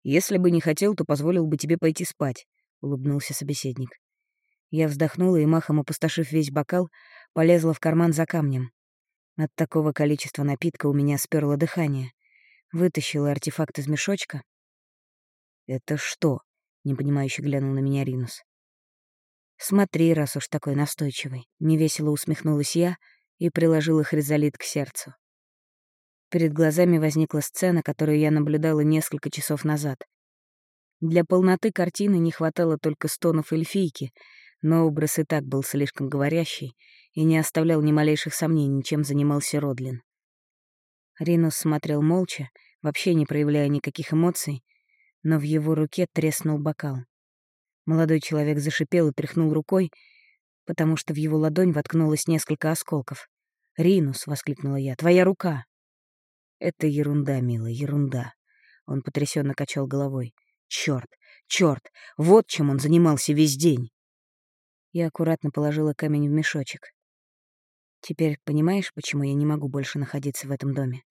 «Если бы не хотел, то позволил бы тебе пойти спать», — улыбнулся собеседник. Я вздохнула и, махом опустошив весь бокал, полезла в карман за камнем. От такого количества напитка у меня сперло дыхание. Вытащила артефакт из мешочка. «Это что?» — непонимающе глянул на меня Ринус. «Смотри, раз уж такой настойчивый», — невесело усмехнулась я и приложила хризолит к сердцу. Перед глазами возникла сцена, которую я наблюдала несколько часов назад. Для полноты картины не хватало только стонов эльфийки, но образ и так был слишком говорящий и не оставлял ни малейших сомнений, чем занимался Родлин. Ринус смотрел молча, вообще не проявляя никаких эмоций, но в его руке треснул бокал. Молодой человек зашипел и тряхнул рукой, потому что в его ладонь воткнулось несколько осколков. «Ринус!» — воскликнула я. «Твоя рука!» «Это ерунда, милая, ерунда!» Он потрясенно качал головой. «Чёрт! Чёрт! Вот чем он занимался весь день!» Я аккуратно положила камень в мешочек. «Теперь понимаешь, почему я не могу больше находиться в этом доме?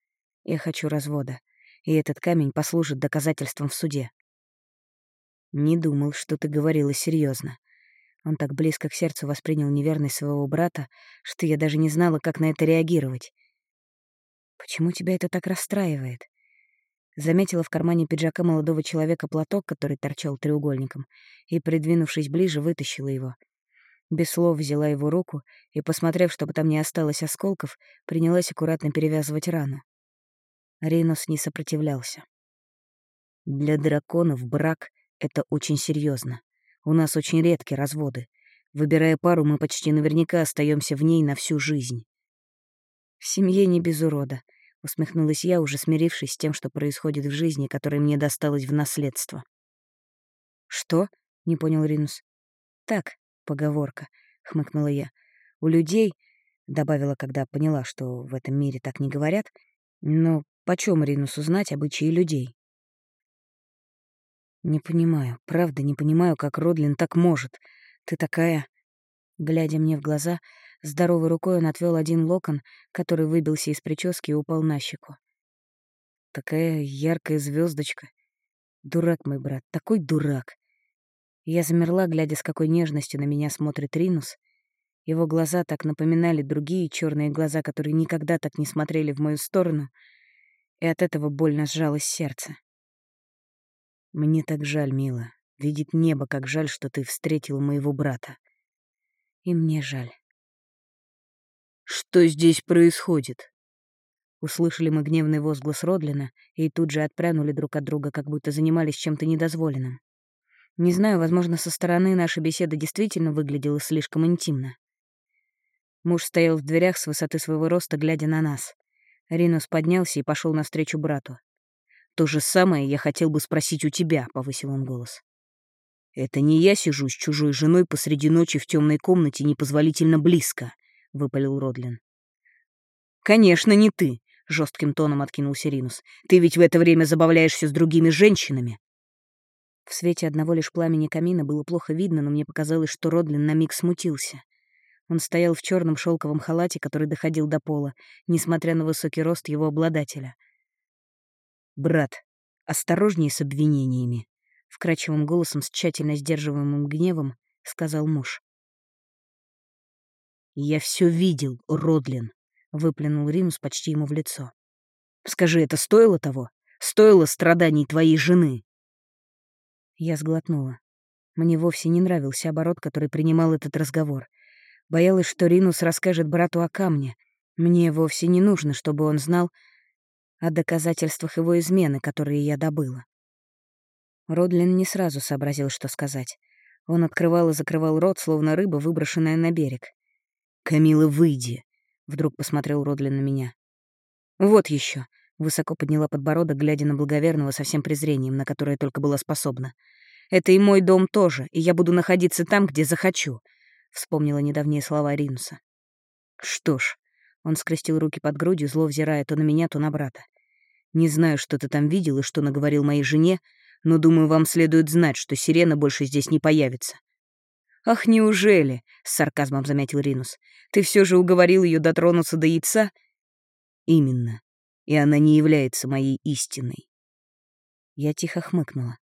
Я хочу развода, и этот камень послужит доказательством в суде». «Не думал, что ты говорила серьезно. Он так близко к сердцу воспринял неверность своего брата, что я даже не знала, как на это реагировать. «Почему тебя это так расстраивает?» Заметила в кармане пиджака молодого человека платок, который торчал треугольником, и, придвинувшись ближе, вытащила его. Без слов взяла его руку и, посмотрев, чтобы там не осталось осколков, принялась аккуратно перевязывать рану. Ринус не сопротивлялся. Для драконов брак — это очень серьезно. У нас очень редкие разводы. Выбирая пару, мы почти наверняка остаемся в ней на всю жизнь. «В семье не без урода», — усмехнулась я, уже смирившись с тем, что происходит в жизни, которая мне досталась в наследство. «Что?» — не понял Ринус. «Так, поговорка», — хмыкнула я. «У людей...» — добавила, когда поняла, что в этом мире так не говорят. «Но почем Ринус узнать обычаи людей?» «Не понимаю, правда не понимаю, как Родлин так может. Ты такая...» Глядя мне в глаза, Здоровой рукой он отвел один локон, который выбился из прически и упал на щеку. Такая яркая звездочка. Дурак мой брат, такой дурак. Я замерла, глядя, с какой нежностью на меня смотрит Ринус. Его глаза так напоминали другие черные глаза, которые никогда так не смотрели в мою сторону, и от этого больно сжалось сердце. «Мне так жаль, мила. Видит небо, как жаль, что ты встретила моего брата. И мне жаль. «Что здесь происходит?» Услышали мы гневный возглас Родлина и тут же отпрянули друг от друга, как будто занимались чем-то недозволенным. Не знаю, возможно, со стороны наша беседа действительно выглядела слишком интимно. Муж стоял в дверях с высоты своего роста, глядя на нас. Ринус поднялся и пошел навстречу брату. «То же самое я хотел бы спросить у тебя», — повысил он голос. «Это не я сижу с чужой женой посреди ночи в темной комнате непозволительно близко. — выпалил Родлин. «Конечно, не ты», — жестким тоном откинулся Ринус. «Ты ведь в это время забавляешься с другими женщинами». В свете одного лишь пламени камина было плохо видно, но мне показалось, что Родлин на миг смутился. Он стоял в черном шелковом халате, который доходил до пола, несмотря на высокий рост его обладателя. «Брат, осторожнее с обвинениями», — вкрадчивым голосом с тщательно сдерживаемым гневом сказал муж. «Я все видел, Родлин», — выплюнул Ринус почти ему в лицо. «Скажи, это стоило того? Стоило страданий твоей жены?» Я сглотнула. Мне вовсе не нравился оборот, который принимал этот разговор. Боялась, что Ринус расскажет брату о камне. Мне вовсе не нужно, чтобы он знал о доказательствах его измены, которые я добыла. Родлин не сразу сообразил, что сказать. Он открывал и закрывал рот, словно рыба, выброшенная на берег. «Камила, выйди!» — вдруг посмотрел Родлин на меня. «Вот еще, высоко подняла подбородок, глядя на благоверного со всем презрением, на которое только была способна. «Это и мой дом тоже, и я буду находиться там, где захочу. — вспомнила недавние слова Ринуса. «Что ж», — он скрестил руки под грудью, зло взирая то на меня, то на брата. «Не знаю, что ты там видел и что наговорил моей жене, но, думаю, вам следует знать, что сирена больше здесь не появится». «Ах, неужели?» — с сарказмом заметил Ринус. «Ты все же уговорил ее дотронуться до яйца?» «Именно. И она не является моей истиной». Я тихо хмыкнула.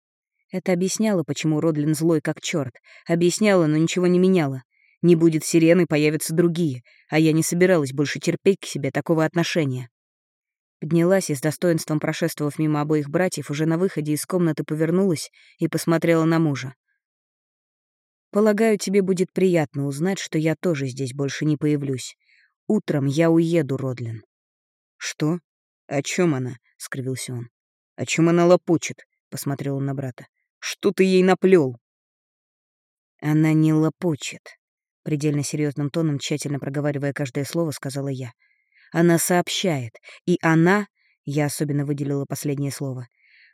Это объясняло, почему Родлин злой как черт. Объясняло, но ничего не меняло. Не будет сирены, появятся другие, а я не собиралась больше терпеть к себе такого отношения. Поднялась и с достоинством прошествовав мимо обоих братьев, уже на выходе из комнаты повернулась и посмотрела на мужа. «Полагаю, тебе будет приятно узнать, что я тоже здесь больше не появлюсь. Утром я уеду, Родлин». «Что? О чем она?» — скривился он. «О чем она лопочет?» — посмотрел он на брата. Что ты ей наплел? Она не лопочет. Предельно серьезным тоном, тщательно проговаривая каждое слово, сказала я. Она сообщает. И она, я особенно выделила последнее слово,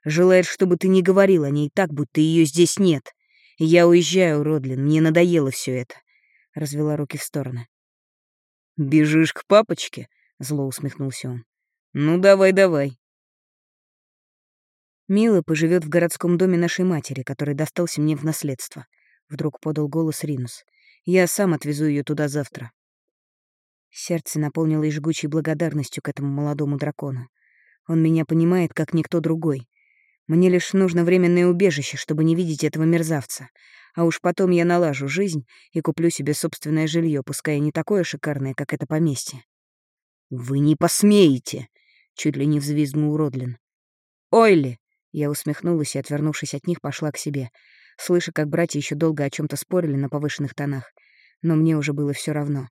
желает, чтобы ты не говорил о ней так, будто ее здесь нет. Я уезжаю, Родлин, мне надоело все это. Развела руки в стороны. «Бежишь к папочке?» — зло усмехнулся он. «Ну, давай-давай. Мила поживет в городском доме нашей матери, который достался мне в наследство. Вдруг подал голос Ринус. Я сам отвезу ее туда завтра. Сердце наполнилось жгучей благодарностью к этому молодому дракону. Он меня понимает, как никто другой. Мне лишь нужно временное убежище, чтобы не видеть этого мерзавца. А уж потом я налажу жизнь и куплю себе собственное жилье, пускай и не такое шикарное, как это поместье. «Вы не посмеете!» — чуть ли не взвизгнул Родлин. «Ойли!» Я усмехнулась и, отвернувшись от них, пошла к себе, слыша, как братья еще долго о чем то спорили на повышенных тонах. Но мне уже было все равно.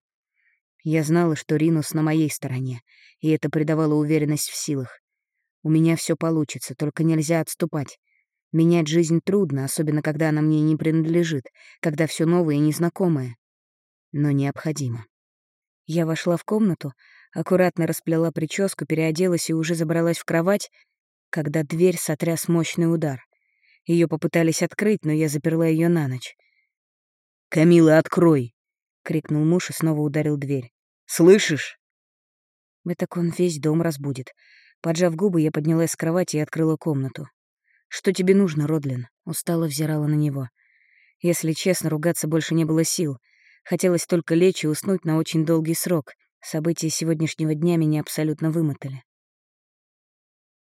Я знала, что Ринус на моей стороне, и это придавало уверенность в силах. У меня все получится, только нельзя отступать. Менять жизнь трудно, особенно когда она мне не принадлежит, когда все новое и незнакомое. Но необходимо. Я вошла в комнату, аккуратно расплела прическу, переоделась и уже забралась в кровать, когда дверь сотряс мощный удар. Ее попытались открыть, но я заперла ее на ночь. «Камила, открой!» — крикнул муж и снова ударил дверь. «Слышишь?» так он весь дом разбудит. Поджав губы, я поднялась с кровати и открыла комнату. «Что тебе нужно, Родлин?» — устало взирала на него. Если честно, ругаться больше не было сил. Хотелось только лечь и уснуть на очень долгий срок. События сегодняшнего дня меня абсолютно вымотали.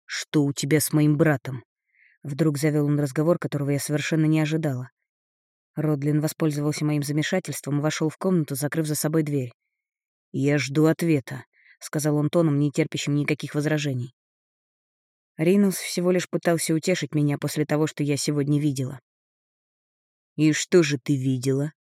«Что у тебя с моим братом?» Вдруг завел он разговор, которого я совершенно не ожидала. Родлин воспользовался моим замешательством и вошел в комнату, закрыв за собой дверь. «Я жду ответа», — сказал он тоном, не терпящим никаких возражений. Ринус всего лишь пытался утешить меня после того, что я сегодня видела. «И что же ты видела?»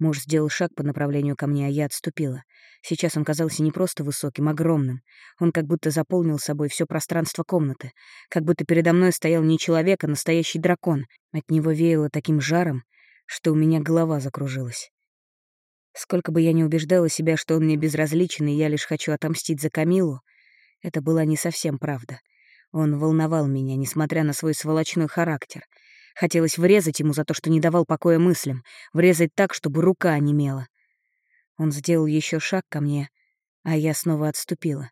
Муж сделал шаг по направлению ко мне, а я отступила. Сейчас он казался не просто высоким, огромным. Он как будто заполнил собой все пространство комнаты. Как будто передо мной стоял не человек, а настоящий дракон. От него веяло таким жаром, что у меня голова закружилась. Сколько бы я ни убеждала себя, что он мне безразличен, и я лишь хочу отомстить за Камилу, это была не совсем правда. Он волновал меня, несмотря на свой сволочной характер — Хотелось врезать ему за то, что не давал покоя мыслям, врезать так, чтобы рука онемела. Он сделал еще шаг ко мне, а я снова отступила.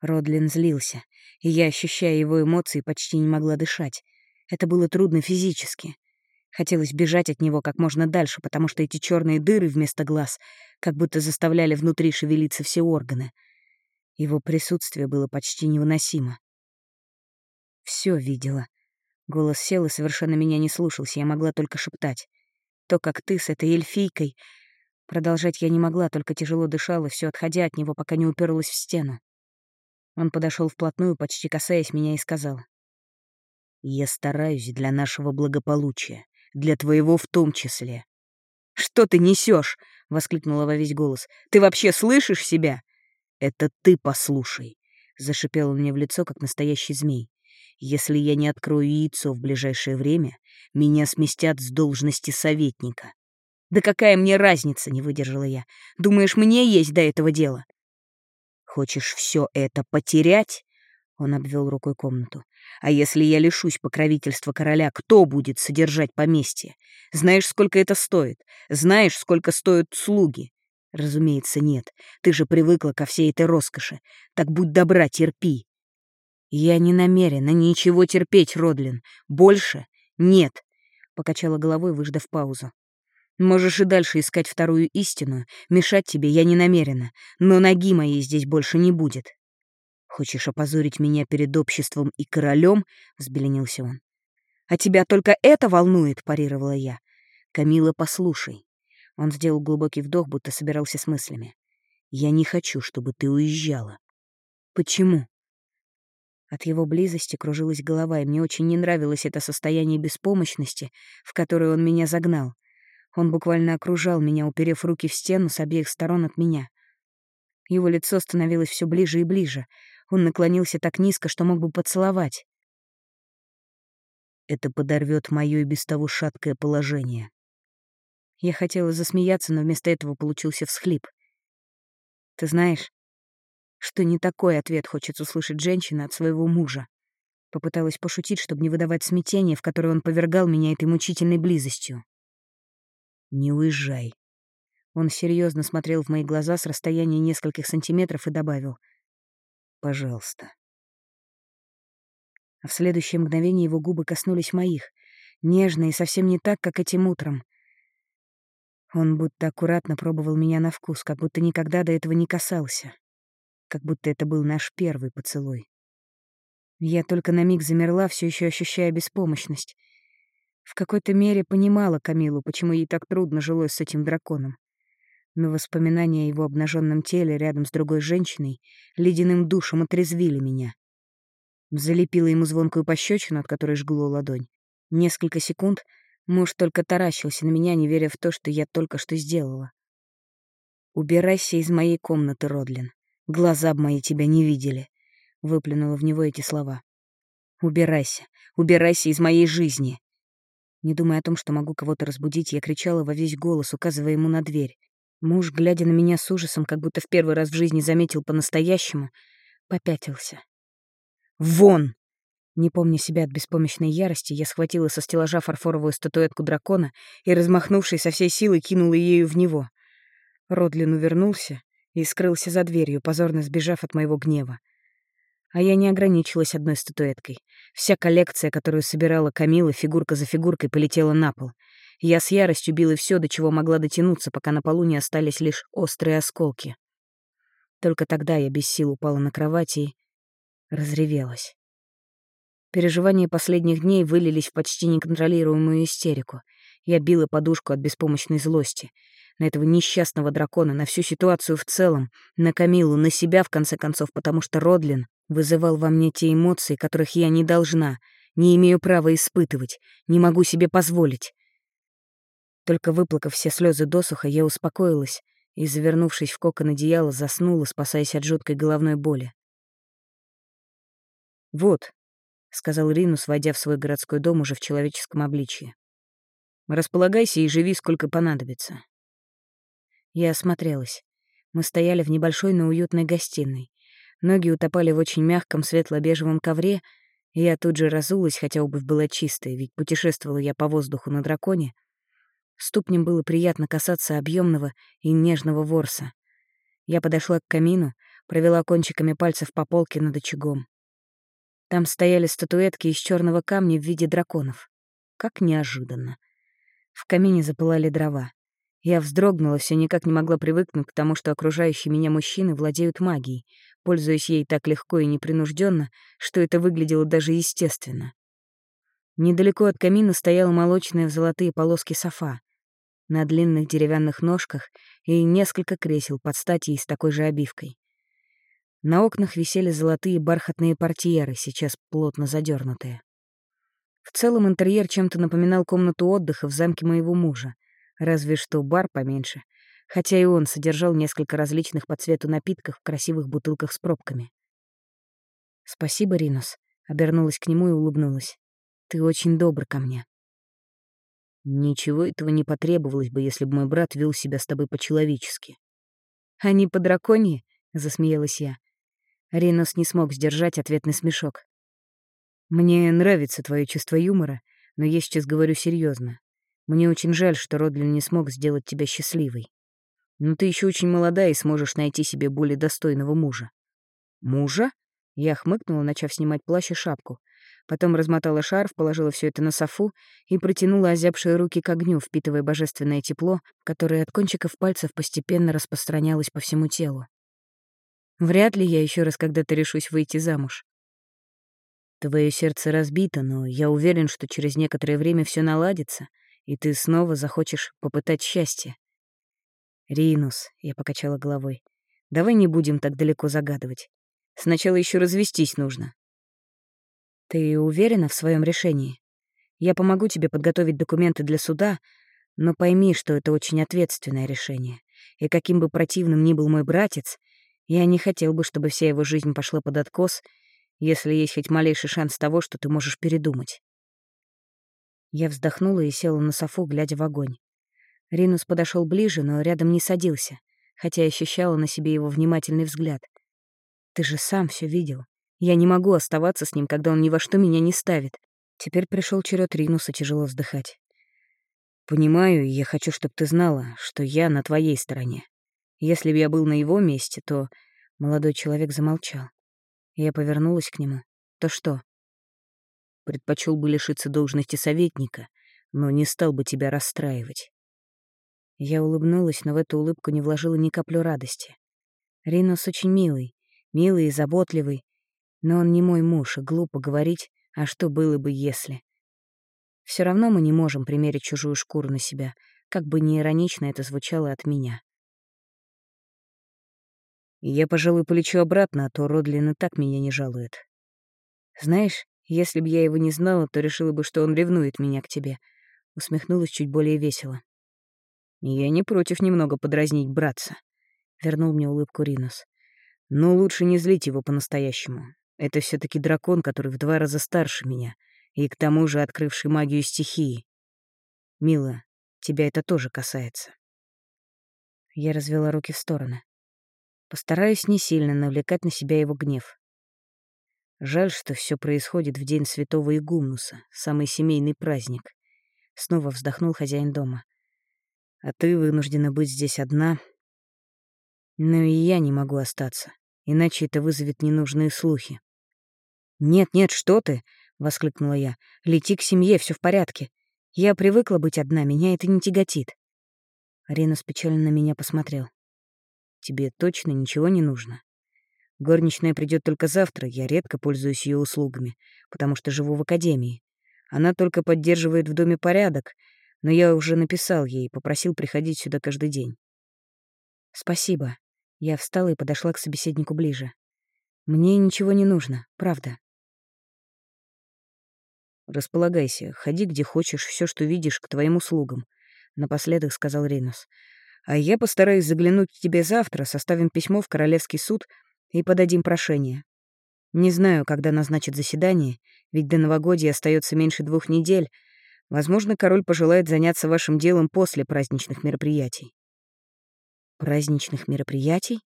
Родлин злился, и я, ощущая его эмоции, почти не могла дышать. Это было трудно физически. Хотелось бежать от него как можно дальше, потому что эти черные дыры вместо глаз как будто заставляли внутри шевелиться все органы. Его присутствие было почти невыносимо. Все видела. Голос сел и совершенно меня не слушался, я могла только шептать. То, как ты с этой эльфийкой... Продолжать я не могла, только тяжело дышала, все отходя от него, пока не уперлась в стену. Он подошел вплотную, почти касаясь меня, и сказал. «Я стараюсь для нашего благополучия, для твоего в том числе». «Что ты несешь? воскликнула во весь голос. «Ты вообще слышишь себя?» «Это ты послушай», — зашипел он мне в лицо, как настоящий змей. Если я не открою яйцо в ближайшее время, меня сместят с должности советника. «Да какая мне разница?» — не выдержала я. «Думаешь, мне есть до этого дело?» «Хочешь все это потерять?» Он обвел рукой комнату. «А если я лишусь покровительства короля, кто будет содержать поместье? Знаешь, сколько это стоит? Знаешь, сколько стоят слуги? Разумеется, нет. Ты же привыкла ко всей этой роскоши. Так будь добра, терпи. Я не намерена ничего терпеть, Родлин. Больше нет. Покачала головой, выждав паузу. Можешь и дальше искать вторую истину. Мешать тебе я не намерена. Но ноги моей здесь больше не будет. Хочешь опозорить меня перед обществом и королем? взбеленился он. А тебя только это волнует, парировала я. Камила, послушай. Он сделал глубокий вдох, будто собирался с мыслями. «Я не хочу, чтобы ты уезжала». «Почему?» От его близости кружилась голова, и мне очень не нравилось это состояние беспомощности, в которое он меня загнал. Он буквально окружал меня, уперев руки в стену с обеих сторон от меня. Его лицо становилось все ближе и ближе. Он наклонился так низко, что мог бы поцеловать. «Это подорвет мое и без того шаткое положение», я хотела засмеяться, но вместо этого получился всхлип. Ты знаешь, что не такой ответ хочет услышать женщина от своего мужа. Попыталась пошутить, чтобы не выдавать смятение, в которое он повергал меня этой мучительной близостью. «Не уезжай». Он серьезно смотрел в мои глаза с расстояния нескольких сантиметров и добавил. «Пожалуйста». А в следующее мгновение его губы коснулись моих, нежно и совсем не так, как этим утром — он будто аккуратно пробовал меня на вкус, как будто никогда до этого не касался. Как будто это был наш первый поцелуй. Я только на миг замерла, все еще ощущая беспомощность. В какой-то мере понимала Камилу, почему ей так трудно жилось с этим драконом. Но воспоминания о его обнаженном теле рядом с другой женщиной ледяным душем отрезвили меня. Залепила ему звонкую пощечину, от которой жгло ладонь. Несколько секунд — Муж только таращился на меня, не веря в то, что я только что сделала. «Убирайся из моей комнаты, Родлин. Глаза б мои тебя не видели», — выплюнула в него эти слова. «Убирайся, убирайся из моей жизни». Не думая о том, что могу кого-то разбудить, я кричала во весь голос, указывая ему на дверь. Муж, глядя на меня с ужасом, как будто в первый раз в жизни заметил по-настоящему, попятился. «Вон!» Не помня себя от беспомощной ярости, я схватила со стеллажа фарфоровую статуэтку дракона и, размахнувшись со всей силы, кинула ею в него. Родлин увернулся и скрылся за дверью, позорно сбежав от моего гнева. А я не ограничилась одной статуэткой. Вся коллекция, которую собирала Камила, фигурка за фигуркой, полетела на пол. Я с яростью била все, до чего могла дотянуться, пока на полу не остались лишь острые осколки. Только тогда я без сил упала на кровати и разревелась. Переживания последних дней вылились в почти неконтролируемую истерику. Я била подушку от беспомощной злости. На этого несчастного дракона, на всю ситуацию в целом, на Камилу, на себя, в конце концов, потому что Родлин вызывал во мне те эмоции, которых я не должна, не имею права испытывать, не могу себе позволить. Только выплакав все слезы досуха, я успокоилась и, завернувшись в кокон одеяла, заснула, спасаясь от жуткой головной боли. «Вот», — сказал Ринус, войдя в свой городской дом уже в человеческом обличье. «Располагайся и живи, сколько понадобится». Я осмотрелась. Мы стояли в небольшой, но уютной гостиной. Ноги утопали в очень мягком светло-бежевом ковре, и я тут же разулась, хотя обувь была чистая, ведь путешествовала я по воздуху на драконе. Ступням было приятно касаться объемного и нежного ворса. Я подошла к камину, провела кончиками пальцев по полке над очагом. Там стояли статуэтки из черного камня в виде драконов. Как неожиданно. В камине запылали дрова. Я вздрогнула, все никак не могла привыкнуть к тому, что окружающие меня мужчины владеют магией, пользуясь ей так легко и непринужденно, что это выглядело даже естественно. Недалеко от камина стояла молочная в золотые полоски софа. На длинных деревянных ножках и несколько кресел под стать ей с такой же обивкой. На окнах висели золотые бархатные портьеры, сейчас плотно задернутые. В целом интерьер чем-то напоминал комнату отдыха в замке моего мужа, разве что бар поменьше, хотя и он содержал несколько различных по цвету напитков в красивых бутылках с пробками. «Спасибо, Ринус», — обернулась к нему и улыбнулась. «Ты очень добр ко мне». «Ничего этого не потребовалось бы, если бы мой брат вел себя с тобой по-человечески». «А не по-драконье?» — засмеялась я. Ринус не смог сдержать ответный смешок. «Мне нравится твое чувство юмора, но я сейчас говорю серьезно. Мне очень жаль, что Родлин не смог сделать тебя счастливой. Но ты еще очень молода и сможешь найти себе более достойного мужа». «Мужа?» Я хмыкнула, начав снимать плащ и шапку. Потом размотала шарф, положила все это на софу и протянула озябшие руки к огню, впитывая божественное тепло, которое от кончиков пальцев постепенно распространялось по всему телу. Вряд ли я еще раз когда-то решусь выйти замуж. Твое сердце разбито, но я уверен, что через некоторое время все наладится, и ты снова захочешь попытать счастье. Ринус, я покачала головой, давай не будем так далеко загадывать. Сначала еще развестись нужно. Ты уверена в своем решении? Я помогу тебе подготовить документы для суда, но пойми, что это очень ответственное решение. И каким бы противным ни был мой братец, я не хотел бы, чтобы вся его жизнь пошла под откос, если есть хоть малейший шанс того, что ты можешь передумать. Я вздохнула и села на софу, глядя в огонь. Ринус подошел ближе, но рядом не садился, хотя ощущала на себе его внимательный взгляд — ты же сам все видел. Я не могу оставаться с ним, когда он ни во что меня не ставит. Теперь пришел черед Ринуса тяжело вздыхать. Понимаю, и я хочу, чтобы ты знала, что я на твоей стороне. Если бы я был на его месте, то... Молодой человек замолчал. Я повернулась к нему. То что? Предпочел бы лишиться должности советника, но не стал бы тебя расстраивать. Я улыбнулась, но в эту улыбку не вложила ни каплю радости. Ринус очень милый, милый и заботливый. Но он не мой муж, и глупо говорить, а что было бы, если... Все равно мы не можем примерить чужую шкуру на себя, как бы не иронично это звучало от меня. Я, пожалуй, полечу обратно, а то Родлин и так меня не жалует. Знаешь, если бы я его не знала, то решила бы, что он ревнует меня к тебе. Усмехнулась чуть более весело. Я не против немного подразнить братца. Вернул мне улыбку Ринус. Но лучше не злить его по-настоящему. Это все таки дракон, который в два раза старше меня, и к тому же открывший магию стихии. Мила, тебя это тоже касается. Я развела руки в стороны. Постараюсь не сильно навлекать на себя его гнев. Жаль, что все происходит в день святого Игумнуса, самый семейный праздник. Снова вздохнул хозяин дома. А ты вынуждена быть здесь одна, но и я не могу остаться, иначе это вызовет ненужные слухи. «Нет-нет, что ты!» — воскликнула я. «Лети к семье, все в порядке. Я привыкла быть одна, меня это не тяготит». Арина печально на меня посмотрел. «Тебе точно ничего не нужно. Горничная придет только завтра, я редко пользуюсь ее услугами, потому что живу в академии. Она только поддерживает в доме порядок, но я уже написал ей попросил приходить сюда каждый день». «Спасибо», я встала и подошла к собеседнику ближе. «Мне ничего не нужно, правда». «Располагайся, ходи где хочешь, все, что видишь, к твоим услугам», — напоследок сказал Ринус. «А я постараюсь заглянуть к тебе завтра, составим письмо в Королевский суд и подадим прошение. Не знаю, когда назначат заседание, ведь до новогодия остается меньше двух недель. Возможно, король пожелает заняться вашим делом после праздничных мероприятий. Праздничных мероприятий?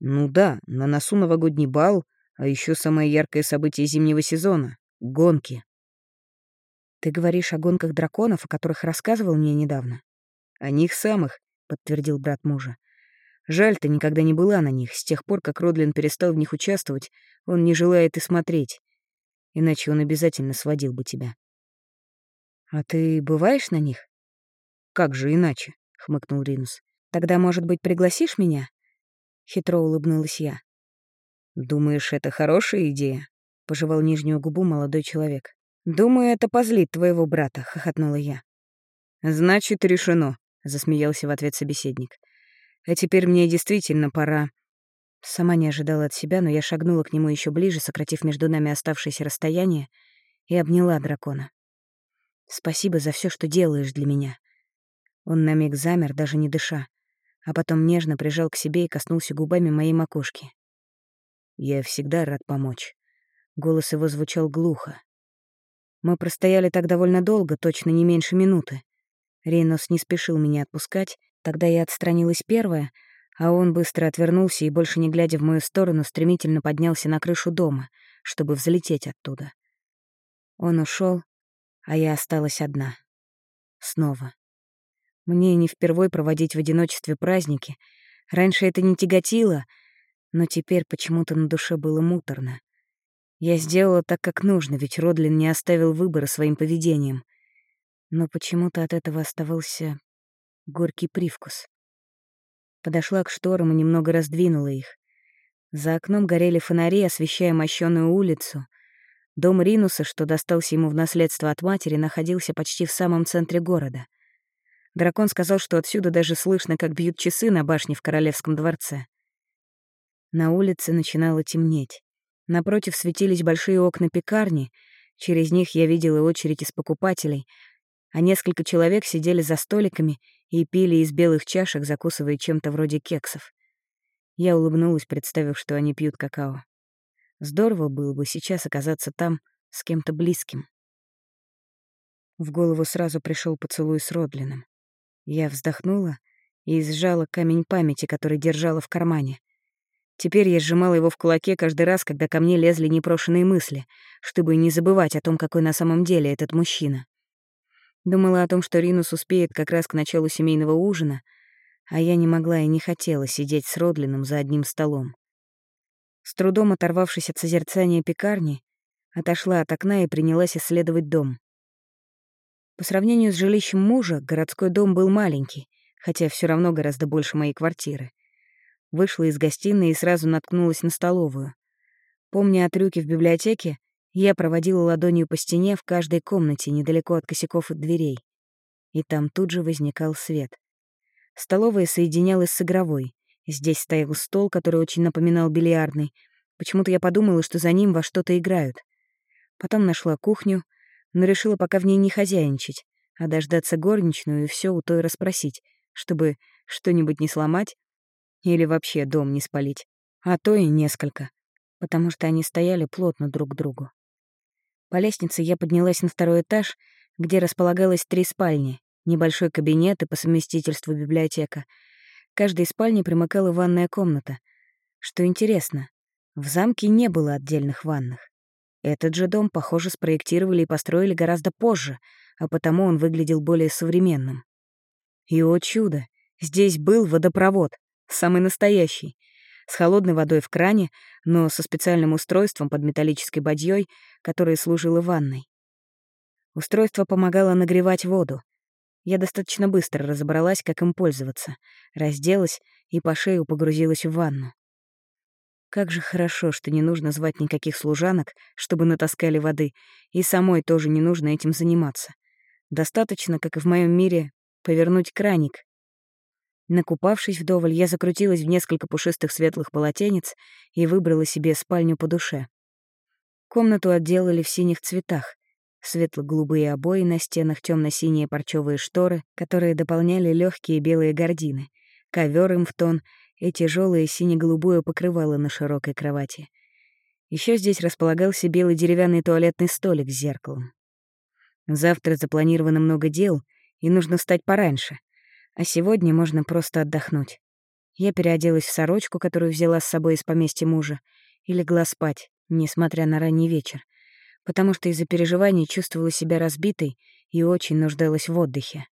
Ну да, на носу новогодний бал, а еще самое яркое событие зимнего сезона — гонки. Ты говоришь о гонках драконов, о которых рассказывал мне недавно? О них самых, — подтвердил брат мужа. Жаль, ты никогда не была на них. С тех пор, как Родлин перестал в них участвовать, он не желает и смотреть. Иначе он обязательно сводил бы тебя. А ты бываешь на них? Как же иначе? — хмыкнул Ринус. Тогда, может быть, пригласишь меня?» Хитро улыбнулась я. «Думаешь, это хорошая идея?» — пожевал нижнюю губу молодой человек. «Думаю, это позлит твоего брата», — хохотнула я. «Значит, решено», — засмеялся в ответ собеседник. «А теперь мне действительно пора». Сама не ожидала от себя, но я шагнула к нему еще ближе, сократив между нами оставшееся расстояние, и обняла дракона. «Спасибо за все, что делаешь для меня». Он на миг замер, даже не дыша а потом нежно прижал к себе и коснулся губами моей макушки. «Я всегда рад помочь». Голос его звучал глухо. Мы простояли так довольно долго, точно не меньше минуты. Рейнос не спешил меня отпускать, тогда я отстранилась первая, а он быстро отвернулся и, больше не глядя в мою сторону, стремительно поднялся на крышу дома, чтобы взлететь оттуда. Он ушел, а я осталась одна. Снова. Мне не впервой проводить в одиночестве праздники. Раньше это не тяготило, но теперь почему-то на душе было муторно. Я сделала так, как нужно, ведь Родлин не оставил выбора своим поведением. Но почему-то от этого оставался горький привкус. Подошла к шторам и немного раздвинула их. За окном горели фонари, освещая мощёную улицу. Дом Ринуса, что достался ему в наследство от матери, находился почти в самом центре города. Дракон сказал, что отсюда даже слышно, как бьют часы на башне в Королевском дворце. На улице начинало темнеть. Напротив светились большие окна пекарни, через них я видела очередь из покупателей, а несколько человек сидели за столиками и пили из белых чашек, закусывая чем-то вроде кексов. Я улыбнулась, представив, что они пьют какао. Здорово было бы сейчас оказаться там с кем-то близким. В голову сразу пришел поцелуй с Родлином. Я вздохнула и сжала камень памяти, который держала в кармане. Теперь я сжимала его в кулаке каждый раз, когда ко мне лезли непрошенные мысли, чтобы не забывать о том, какой на самом деле этот мужчина. Думала о том, что Ринус успеет как раз к началу семейного ужина, а я не могла и не хотела сидеть с Родлином за одним столом. С трудом оторвавшись от созерцания пекарни, отошла от окна и принялась исследовать дом. По сравнению с жилищем мужа, городской дом был маленький, хотя все равно гораздо больше моей квартиры. Вышла из гостиной и сразу наткнулась на столовую. Помня о трюке в библиотеке, я проводила ладонью по стене в каждой комнате недалеко от косяков и дверей. И там тут же возникал свет. Столовая соединялась с игровой. Здесь стоял стол, который очень напоминал бильярдный. Почему-то я подумала, что за ним во что-то играют. Потом нашла кухню, но решила пока в ней не хозяйничать, а дождаться горничную и все у той расспросить, чтобы что-нибудь не сломать или вообще дом не спалить, а то и несколько, потому что они стояли плотно друг к другу. По лестнице я поднялась на второй этаж, где располагалось три спальни, небольшой кабинет и по совместительству библиотека. К каждой спальне примыкала ванная комната. Что интересно, в замке не было отдельных ванных. Этот же дом, похоже, спроектировали и построили гораздо позже, а потому он выглядел более современным. И, о чудо, здесь был водопровод, самый настоящий, с холодной водой в кране, но со специальным устройством под металлической бадьей, которое служило ванной. Устройство помогало нагревать воду. Я достаточно быстро разобралась, как им пользоваться, разделась и по шею погрузилась в ванну. Как же хорошо, что не нужно звать никаких служанок, чтобы натаскали воды, и самой тоже не нужно этим заниматься. Достаточно, как и в моем мире, повернуть краник, Накупавшись вдоволь, я закрутилась в несколько пушистых светлых полотенец и выбрала себе спальню по душе. Комнату отделали в синих цветах. Светло-голубые обои на стенах, темно синие парчевые шторы, которые дополняли легкие белые гардины, ковер им в тон и тяжелое сине-голубое покрывало на широкой кровати. Еще здесь располагался белый деревянный туалетный столик с зеркалом. Завтра запланировано много дел, и нужно встать пораньше. А сегодня можно просто отдохнуть. Я переоделась в сорочку, которую взяла с собой из поместья мужа, и легла спать, несмотря на ранний вечер, потому что из-за переживаний чувствовала себя разбитой и очень нуждалась в отдыхе.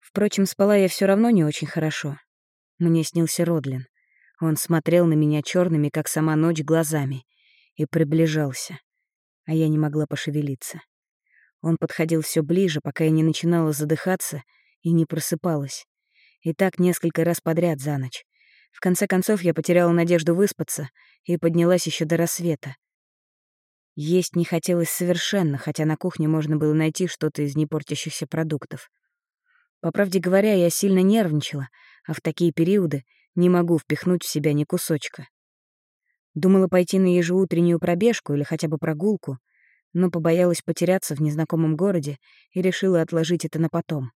Впрочем, спала я все равно не очень хорошо. Мне снился Родлин. Он смотрел на меня черными, как сама ночь, глазами, и приближался, а я не могла пошевелиться. Он подходил все ближе, пока я не начинала задыхаться и не просыпалась. И так несколько раз подряд за ночь. В конце концов, я потеряла надежду выспаться и поднялась еще до рассвета. Есть не хотелось совершенно, хотя на кухне можно было найти что-то из непортящихся продуктов. По правде говоря, я сильно нервничала, а в такие периоды не могу впихнуть в себя ни кусочка. Думала пойти на ежеутреннюю пробежку или хотя бы прогулку, но побоялась потеряться в незнакомом городе и решила отложить это на потом.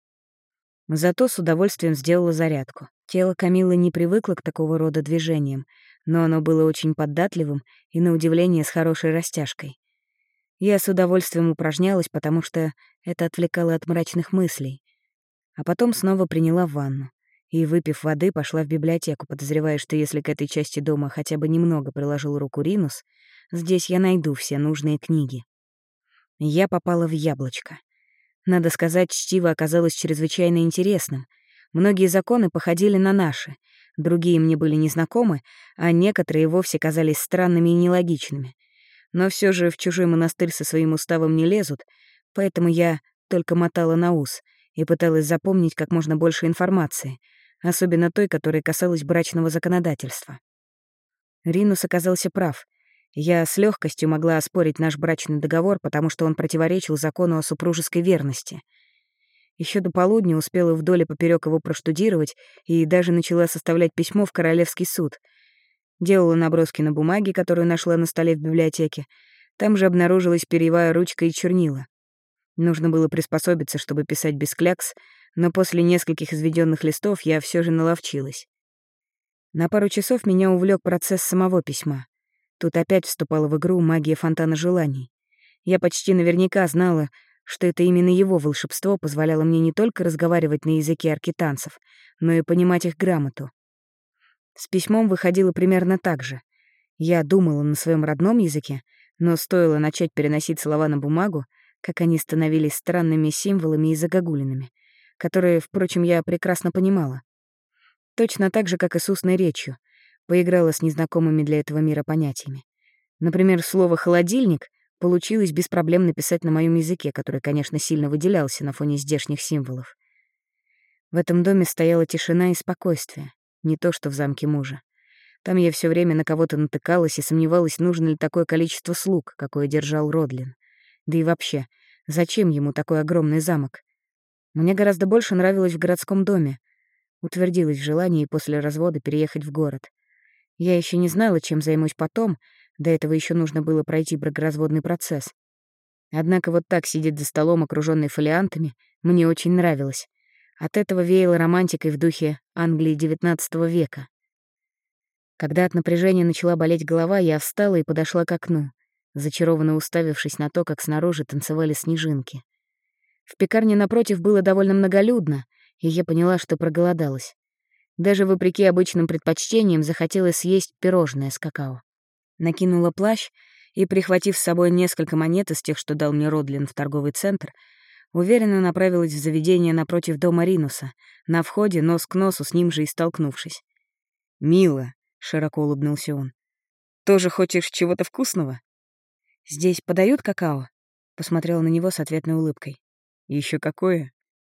Зато с удовольствием сделала зарядку. Тело Камилы не привыкло к такого рода движениям, но оно было очень податливым и, на удивление, с хорошей растяжкой. Я с удовольствием упражнялась, потому что это отвлекало от мрачных мыслей. А потом снова приняла ванну. и, выпив воды, пошла в библиотеку, подозревая, что если к этой части дома хотя бы немного приложил руку Ринус, здесь я найду все нужные книги. Я попала в яблочко. Надо сказать, чтиво оказалось чрезвычайно интересным. Многие законы походили на наши, другие мне были незнакомы, а некоторые вовсе казались странными и нелогичными. Но все же в чужой монастырь со своим уставом не лезут, поэтому я только мотала на ус и пыталась запомнить как можно больше информации, особенно той, которая касалась брачного законодательства. Ринус оказался прав. Я с легкостью могла оспорить наш брачный договор, потому что он противоречил закону о супружеской верности. Еще до полудня успела вдоль и поперёк его проштудировать и даже начала составлять письмо в Королевский суд. Делала наброски на бумаге, которую нашла на столе в библиотеке. Там же обнаружилась перьевая ручка и чернила. Нужно было приспособиться, чтобы писать без клякс, но после нескольких изведенных листов я все же наловчилась. На пару часов меня увлек процесс самого письма. Тут опять вступала в игру магия фонтана желаний. Я почти наверняка знала, что это именно его волшебство позволяло мне не только разговаривать на языке аркитанцев, но и понимать их грамоту. С письмом выходило примерно так же. Я думала на своем родном языке, но стоило начать переносить слова на бумагу, как они становились странными символами и загогулинами, которые, впрочем, я прекрасно понимала. Точно так же, как и с устной речью, поиграла с незнакомыми для этого мира понятиями. Например, слово «холодильник» получилось без проблем написать на моем языке, который, конечно, сильно выделялся на фоне здешних символов. В этом доме стояла тишина и спокойствие, не то что в замке мужа. Там я все время на кого-то натыкалась и сомневалась, нужно ли такое количество слуг, какое держал Родлин. Да и вообще, зачем ему такой огромный замок? Мне гораздо больше нравилось в городском доме. Утвердилась в желании после развода переехать в город. Я еще не знала, чем займусь потом, до этого еще нужно было пройти бракоразводный процесс. Однако вот так сидеть за столом, окружённый фолиантами, мне очень нравилось. От этого веяло романтикой в духе Англии XIX века. Когда от напряжения начала болеть голова, я встала и подошла к окну зачарованно уставившись на то, как снаружи танцевали снежинки. В пекарне напротив было довольно многолюдно, и я поняла, что проголодалась. Даже вопреки обычным предпочтениям захотелось съесть пирожное с какао. Накинула плащ и, прихватив с собой несколько монет из тех, что дал мне Родлин в торговый центр, уверенно направилась в заведение напротив дома Ринуса, на входе нос к носу с ним же и столкнувшись. «Мило», — широко улыбнулся он, — «тоже хочешь чего-то вкусного?» «Здесь подают какао?» — посмотрела на него с ответной улыбкой. Еще какое?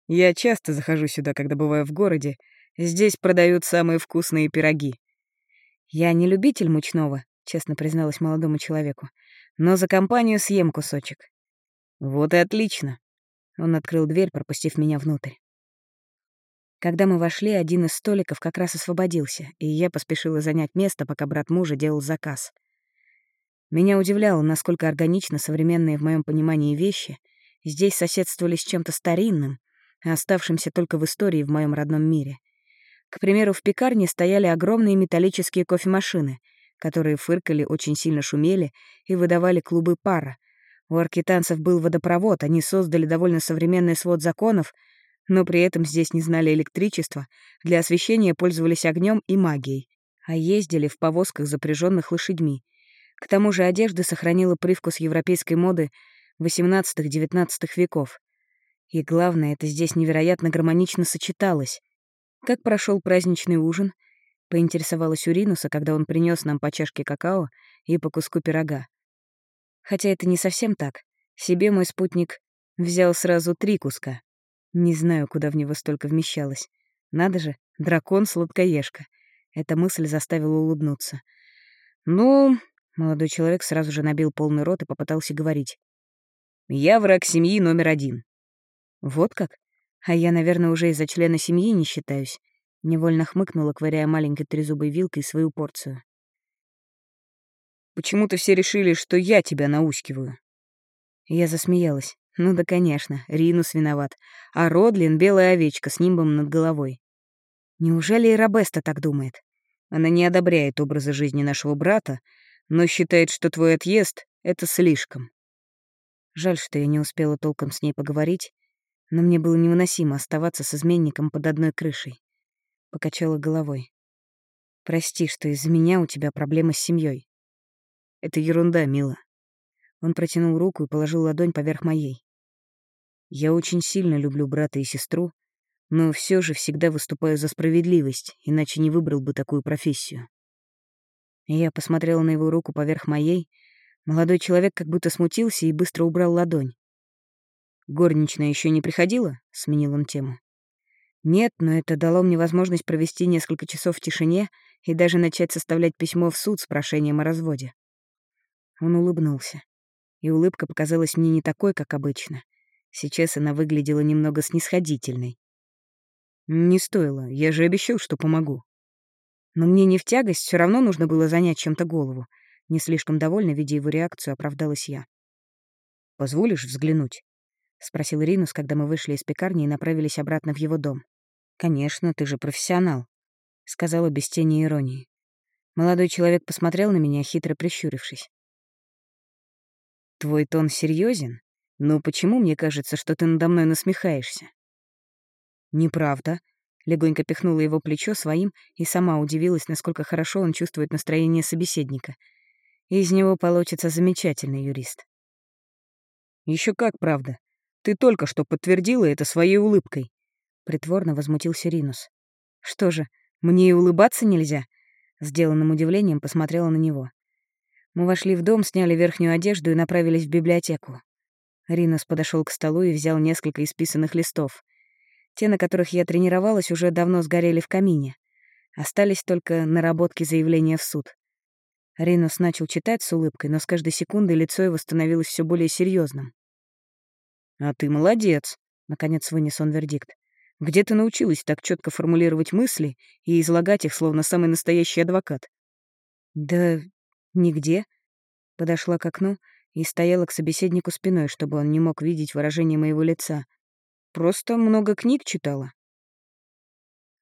Я часто захожу сюда, когда бываю в городе. Здесь продают самые вкусные пироги». «Я не любитель мучного», — честно призналась молодому человеку. «Но за компанию съем кусочек». «Вот и отлично». Он открыл дверь, пропустив меня внутрь. Когда мы вошли, один из столиков как раз освободился, и я поспешила занять место, пока брат мужа делал заказ. Меня удивляло, насколько органично современные в моем понимании вещи здесь соседствовали с чем-то старинным, оставшимся только в истории в моем родном мире. К примеру, в пекарне стояли огромные металлические кофемашины, которые фыркали, очень сильно шумели и выдавали клубы пара. У аркитанцев был водопровод, они создали довольно современный свод законов, но при этом здесь не знали электричества, для освещения пользовались огнем и магией, а ездили в повозках, запряженных лошадьми. К тому же одежда сохранила привкус европейской моды XVIII-XIX веков. И главное, это здесь невероятно гармонично сочеталось. Как прошел праздничный ужин? Поинтересовалась Уринуса, когда он принес нам по чашке какао и по куску пирога. Хотя это не совсем так. Себе мой спутник взял сразу три куска. Не знаю, куда в него столько вмещалось. Надо же, дракон-сладкоежка. Эта мысль заставила улыбнуться. «Ну, Молодой человек сразу же набил полный рот и попытался говорить. «Я враг семьи номер один». «Вот как? А я, наверное, уже из-за члена семьи не считаюсь». Невольно хмыкнула, ковыряя маленькой трезубой вилкой свою порцию. «Почему-то все решили, что я тебя наускиваю». Я засмеялась. Ну да, конечно, Ринус виноват. А Родлин — белая овечка с нимбом над головой. Неужели и Робеста так думает? Она не одобряет образа жизни нашего брата, но считает, что твой отъезд — это слишком. Жаль, что я не успела толком с ней поговорить, но мне было невыносимо оставаться с изменником под одной крышей. покачала головой. «Прости, что из-за меня у тебя проблемы с семьей. «Это ерунда, мила». Он протянул руку и положил ладонь поверх моей. «Я очень сильно люблю брата и сестру, но все же всегда выступаю за справедливость, иначе не выбрал бы такую профессию». Я посмотрела на его руку поверх моей. Молодой человек как будто смутился и быстро убрал ладонь. «Горничная еще не приходила?» — сменил он тему. «Нет, но это дало мне возможность провести несколько часов в тишине и даже начать составлять письмо в суд с прошением о разводе». Он улыбнулся. И улыбка показалась мне не такой, как обычно. Сейчас она выглядела немного снисходительной. «Не стоило, я же обещал, что помогу». Но мне не в тягость, все равно нужно было занять чем-то голову. Не слишком довольна, видя его реакцию, оправдалась я. «Позволишь взглянуть?» — спросил Ринус, когда мы вышли из пекарни и направились обратно в его дом. «Конечно, ты же профессионал», — сказала без тени иронии. Молодой человек посмотрел на меня, хитро прищурившись. «Твой тон серьезен, но почему мне кажется, что ты надо мной насмехаешься?» «Неправда», — легонько пихнула его плечо своим и сама удивилась, насколько хорошо он чувствует настроение собеседника. Из него получится замечательный юрист. Еще как правда. Ты только что подтвердила это своей улыбкой. Притворно возмутился Ринус. Что же, мне и улыбаться нельзя? Сделанным удивлением посмотрела на него. Мы вошли в дом, сняли верхнюю одежду и направились в библиотеку. Ринус подошел к столу и взял несколько исписанных листов. Те, на которых я тренировалась, уже давно сгорели в камине. Остались только наработки заявления в суд. Ринус начал читать с улыбкой, но с каждой секундой лицо его становилось все более серьезным. «А ты молодец», — наконец вынес он вердикт. «Где ты научилась так четко формулировать мысли и излагать их, словно самый настоящий адвокат?» «Да «Нигде». Подошла к окну и стояла к собеседнику спиной, чтобы он не мог видеть выражение моего лица. Просто много книг читала.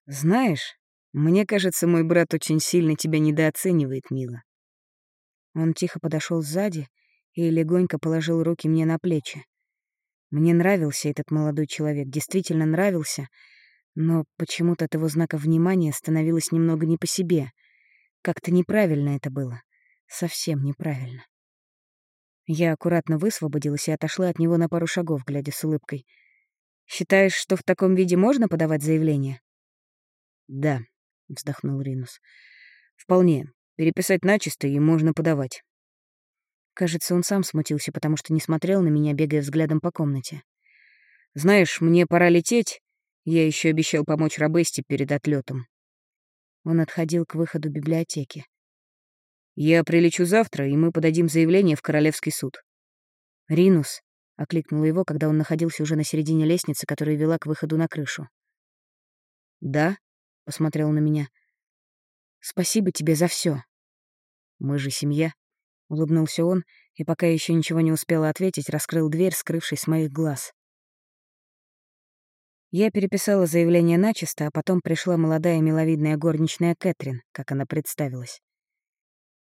«Знаешь, мне кажется, мой брат очень сильно тебя недооценивает, мила». Он тихо подошел сзади и легонько положил руки мне на плечи. Мне нравился этот молодой человек, действительно нравился, но почему-то от его знака внимания становилось немного не по себе. Как-то неправильно это было. Совсем неправильно. Я аккуратно высвободилась и отошла от него на пару шагов, глядя с улыбкой. «Считаешь, что в таком виде можно подавать заявление?» «Да», — вздохнул Ринус. «Вполне. Переписать начисто и можно подавать». Кажется, он сам смутился, потому что не смотрел на меня, бегая взглядом по комнате. «Знаешь, мне пора лететь. Я еще обещал помочь Рабесте перед отлетом. Он отходил к выходу библиотеки. Я прилечу завтра, и мы подадим заявление в Королевский суд». «Ринус», — окликнула его, когда он находился уже на середине лестницы, которая вела к выходу на крышу. «Да?» — посмотрел на меня. «Спасибо тебе за все. «Мы же семья», — улыбнулся он, и пока я еще ничего не успела ответить, раскрыл дверь, скрывшись с моих глаз. Я переписала заявление начисто, а потом пришла молодая миловидная горничная Кэтрин, как она представилась.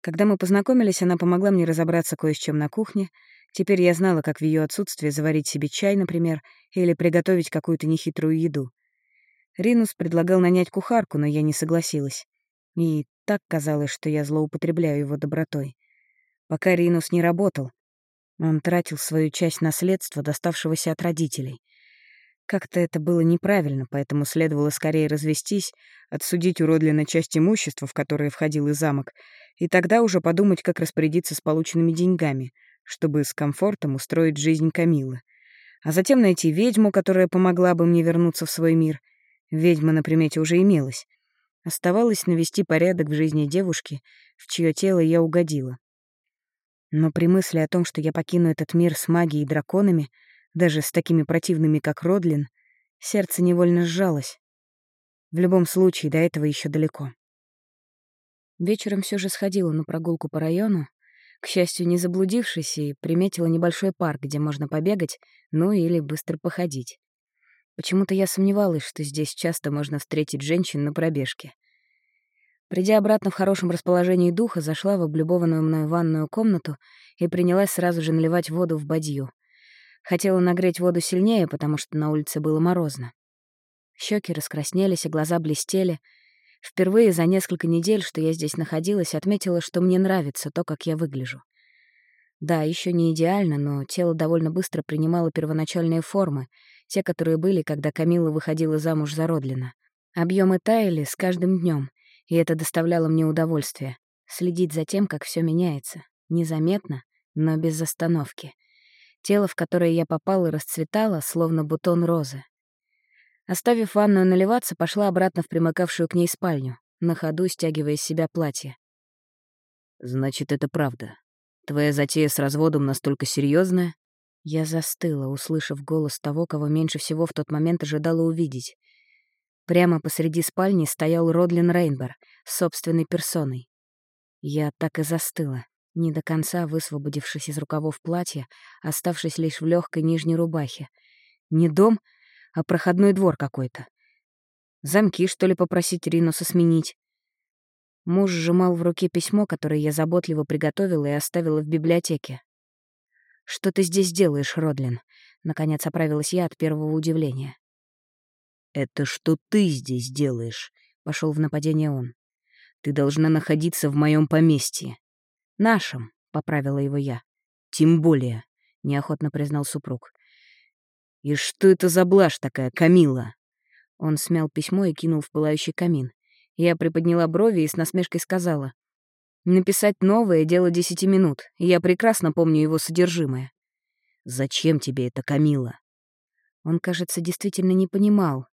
Когда мы познакомились, она помогла мне разобраться кое с чем на кухне. Теперь я знала, как в ее отсутствие заварить себе чай, например, или приготовить какую-то нехитрую еду. Ринус предлагал нанять кухарку, но я не согласилась. И так казалось, что я злоупотребляю его добротой. Пока Ринус не работал, он тратил свою часть наследства, доставшегося от родителей. Как-то это было неправильно, поэтому следовало скорее развестись, отсудить уродливо часть имущества, в которое входил и замок, и тогда уже подумать, как распорядиться с полученными деньгами, чтобы с комфортом устроить жизнь Камилы. А затем найти ведьму, которая помогла бы мне вернуться в свой мир. Ведьма на примете уже имелась. Оставалось навести порядок в жизни девушки, в чье тело я угодила. Но при мысли о том, что я покину этот мир с магией и драконами, даже с такими противными, как Родлин, сердце невольно сжалось. В любом случае, до этого еще далеко. Вечером все же сходила на прогулку по району, к счастью, не заблудившись, и приметила небольшой парк, где можно побегать, ну или быстро походить. Почему-то я сомневалась, что здесь часто можно встретить женщин на пробежке. Придя обратно в хорошем расположении духа, зашла в облюбованную мною ванную комнату и принялась сразу же наливать воду в бадью. Хотела нагреть воду сильнее, потому что на улице было морозно. Щеки раскраснелись, и глаза блестели — Впервые за несколько недель, что я здесь находилась, отметила, что мне нравится то, как я выгляжу. Да, еще не идеально, но тело довольно быстро принимало первоначальные формы, те, которые были, когда Камила выходила замуж за Родлина. Объемы таяли с каждым днем, и это доставляло мне удовольствие — следить за тем, как все меняется. Незаметно, но без остановки. Тело, в которое я попала, расцветало, словно бутон розы. Оставив ванную наливаться, пошла обратно в примыкавшую к ней спальню, на ходу стягивая из себя платье. «Значит, это правда. Твоя затея с разводом настолько серьезная? Я застыла, услышав голос того, кого меньше всего в тот момент ожидала увидеть. Прямо посреди спальни стоял Родлин Рейнбер собственной персоной. Я так и застыла, не до конца высвободившись из рукавов платья, оставшись лишь в легкой нижней рубахе. Не дом, а проходной двор какой-то. Замки, что ли, попросить Ринуса сменить? Муж сжимал в руке письмо, которое я заботливо приготовила и оставила в библиотеке. «Что ты здесь делаешь, Родлин?» Наконец оправилась я от первого удивления. «Это что ты здесь делаешь?» — пошел в нападение он. «Ты должна находиться в моем поместье». «Нашем», — поправила его я. «Тем более», — неохотно признал супруг. «И что это за блажь такая, Камила?» Он смял письмо и кинул в пылающий камин. Я приподняла брови и с насмешкой сказала. «Написать новое — дело десяти минут, и я прекрасно помню его содержимое». «Зачем тебе это, Камила?» Он, кажется, действительно не понимал.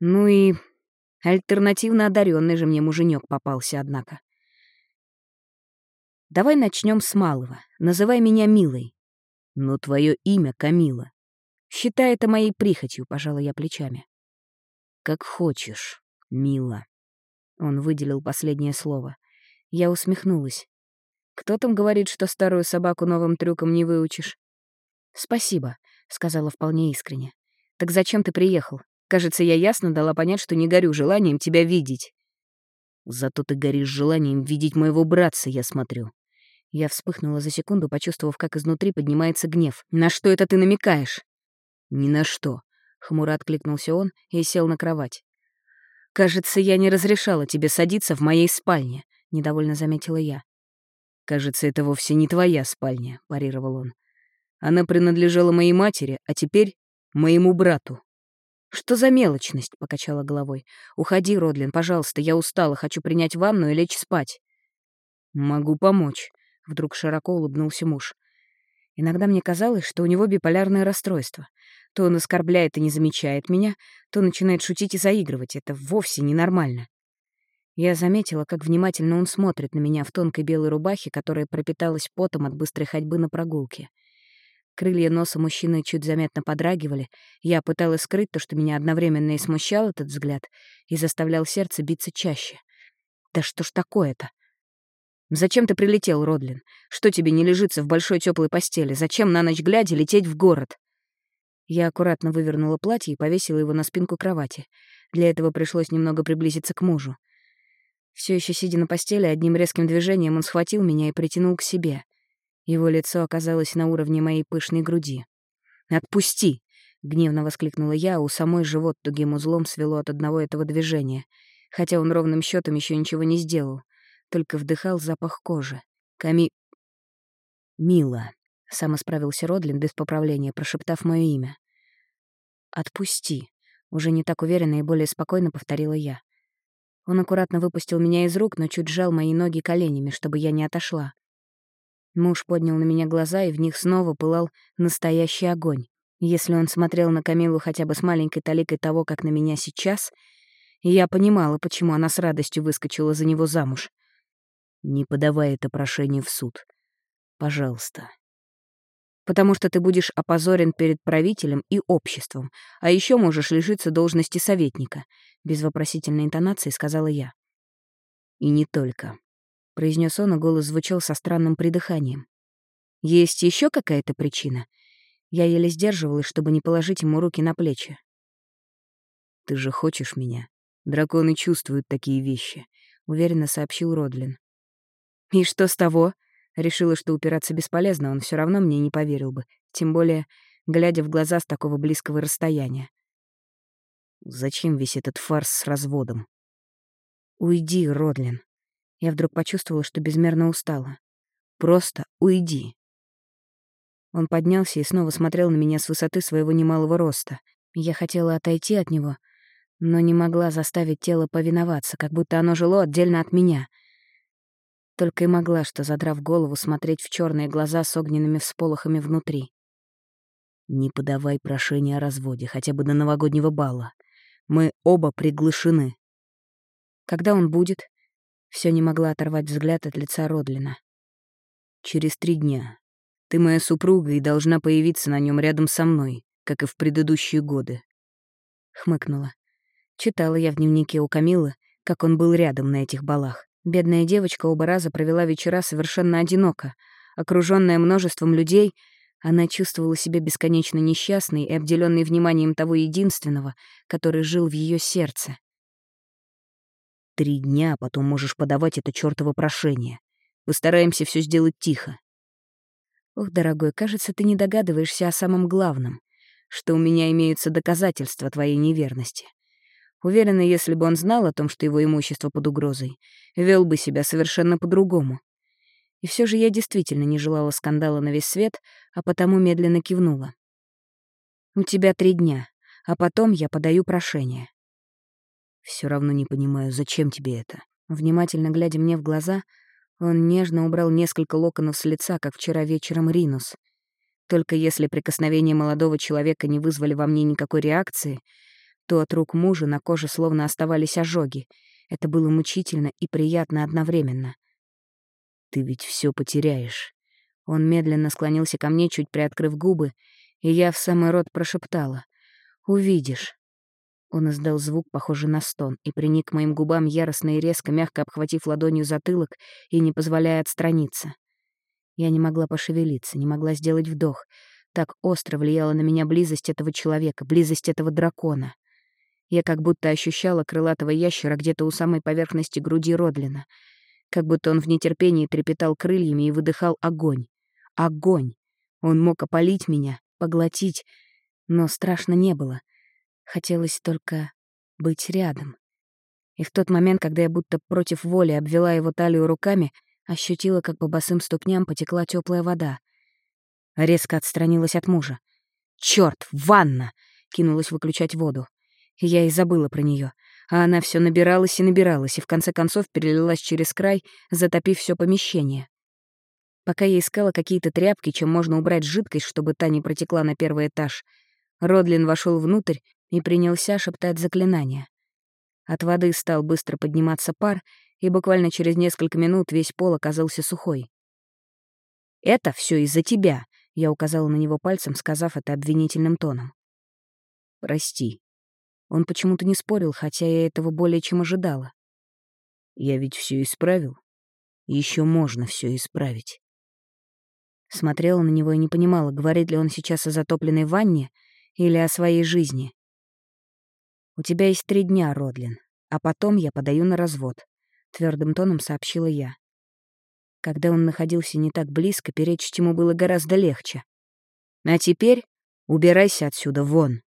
Ну и альтернативно одаренный же мне муженек попался, однако. Давай начнем с малого. Называй меня Милой. Но твое имя Камила. Считай это моей прихотью, пожала я плечами. Как хочешь, Мила. Он выделил последнее слово. Я усмехнулась. Кто там говорит, что старую собаку новым трюком не выучишь? «Спасибо», — сказала вполне искренне. «Так зачем ты приехал? Кажется, я ясно дала понять, что не горю желанием тебя видеть». «Зато ты горишь желанием видеть моего братца, я смотрю». Я вспыхнула за секунду, почувствовав, как изнутри поднимается гнев. «На что это ты намекаешь?» «Ни на что», — хмуро откликнулся он и сел на кровать. «Кажется, я не разрешала тебе садиться в моей спальне», — недовольно заметила я. «Кажется, это вовсе не твоя спальня», — парировал он. «Она принадлежала моей матери, а теперь моему брату». «Что за мелочность?» — покачала головой. «Уходи, Родлин, пожалуйста, я устала, хочу принять ванну и лечь спать». «Могу помочь», — вдруг широко улыбнулся муж. Иногда мне казалось, что у него биполярное расстройство. То он оскорбляет и не замечает меня, то начинает шутить и заигрывать. Это вовсе ненормально. Я заметила, как внимательно он смотрит на меня в тонкой белой рубахе, которая пропиталась потом от быстрой ходьбы на прогулке. Крылья носа мужчины чуть заметно подрагивали. Я пыталась скрыть то, что меня одновременно и смущал этот взгляд, и заставлял сердце биться чаще. Да что ж такое-то? Зачем ты прилетел, Родлин? Что тебе не лежится в большой теплой постели? Зачем на ночь глядя лететь в город? Я аккуратно вывернула платье и повесила его на спинку кровати. Для этого пришлось немного приблизиться к мужу. Все еще сидя на постели, одним резким движением он схватил меня и притянул к себе. Его лицо оказалось на уровне моей пышной груди. «Отпусти!» — гневно воскликнула я, у самой живот тугим узлом свело от одного этого движения, хотя он ровным счетом еще ничего не сделал, только вдыхал запах кожи. Ками... «Мила», — сам исправился Родлин без поправления, прошептав мое имя. «Отпусти», — уже не так уверенно и более спокойно повторила я. Он аккуратно выпустил меня из рук, но чуть сжал мои ноги коленями, чтобы я не отошла. Муж поднял на меня глаза, и в них снова пылал настоящий огонь. Если он смотрел на Камилу хотя бы с маленькой таликой того, как на меня сейчас, я понимала, почему она с радостью выскочила за него замуж. «Не подавай это прошение в суд. Пожалуйста», потому что ты будешь опозорен перед правителем и обществом, а еще можешь лишиться должности советника», — без вопросительной интонации сказала я. «И не только», — произнес он, и голос звучал со странным придыханием. «Есть еще какая-то причина?» Я еле сдерживалась, чтобы не положить ему руки на плечи. «Ты же хочешь меня? Драконы чувствуют такие вещи», — уверенно сообщил Родлин. «И что с того?» Решила, что упираться бесполезно, он все равно мне не поверил бы, тем более глядя в глаза с такого близкого расстояния. Зачем весь этот фарс с разводом? «Уйди, Родлин». Я вдруг почувствовала, что безмерно устала. «Просто уйди». Он поднялся и снова смотрел на меня с высоты своего немалого роста. Я хотела отойти от него, но не могла заставить тело повиноваться, как будто оно жило отдельно от меня. Только и могла, что, задрав голову, смотреть в черные глаза с огненными всполохами внутри. «Не подавай прошение о разводе, хотя бы до новогоднего бала. Мы оба приглашены». «Когда он будет?» Все не могла оторвать взгляд от лица Родлина. «Через три дня. Ты моя супруга и должна появиться на нем рядом со мной, как и в предыдущие годы. Хмыкнула. Читала я в дневнике у Камилы, как он был рядом на этих балах. Бедная девочка оба раза провела вечера совершенно одиноко. Окружённая множеством людей, она чувствовала себя бесконечно несчастной и обделённой вниманием того единственного, который жил в её сердце. «Три дня, а потом можешь подавать это чёртово прошение. Постараемся всё сделать тихо. Ох, дорогой, кажется, ты не догадываешься о самом главном, что у меня имеются доказательства твоей неверности. Уверена, если бы он знал о том, что его имущество под угрозой, вел бы себя совершенно по-другому. И все же я действительно не желала скандала на весь свет, а потому медленно кивнула. «У тебя три дня, а потом я подаю прошение». Все равно не понимаю, зачем тебе это?» Внимательно глядя мне в глаза, он нежно убрал несколько локонов с лица, как вчера вечером Ринус. Только если прикосновения молодого человека не вызвали во мне никакой реакции, то от рук мужа на коже словно оставались ожоги. Это было мучительно и приятно одновременно. «Ты ведь все потеряешь». Он медленно склонился ко мне, чуть приоткрыв губы, и я в самый рот прошептала. «Увидишь». Он издал звук, похожий на стон, и приник к моим губам яростно и резко, мягко обхватив ладонью затылок и не позволяя отстраниться. Я не могла пошевелиться, не могла сделать вдох. Так остро влияла на меня близость этого человека, близость этого дракона. Я как будто ощущала крылатого ящера где-то у самой поверхности груди Родлина. Как будто он в нетерпении трепетал крыльями и выдыхал огонь. Огонь! Он мог опалить меня, поглотить, но страшно не было. Хотелось только быть рядом. И в тот момент, когда я будто против воли обвела его талию руками, ощутила, как по босым ступням потекла теплая вода. Резко отстранилась от мужа. «Чёрт, ванна!» — кинулась выключать воду. Я и забыла про нее, а она все набиралась и набиралась, и в конце концов перелилась через край, затопив все помещение. Пока я искала какие-то тряпки, чем можно убрать жидкость, чтобы та не протекла на первый этаж, Родлин вошел внутрь и принялся шептать заклинания. От воды стал быстро подниматься пар, и буквально через несколько минут весь пол оказался сухой. «Это все из-за тебя», — я указала на него пальцем, сказав это обвинительным тоном. «Прости». Он почему-то не спорил, хотя я этого более чем ожидала. «Я ведь все исправил. Еще можно все исправить». Смотрела на него и не понимала, говорит ли он сейчас о затопленной ванне или о своей жизни. «У тебя есть три дня, Родлин, а потом я подаю на развод», — твердым тоном сообщила я. Когда он находился не так близко, перечить ему было гораздо легче. «А теперь убирайся отсюда вон!»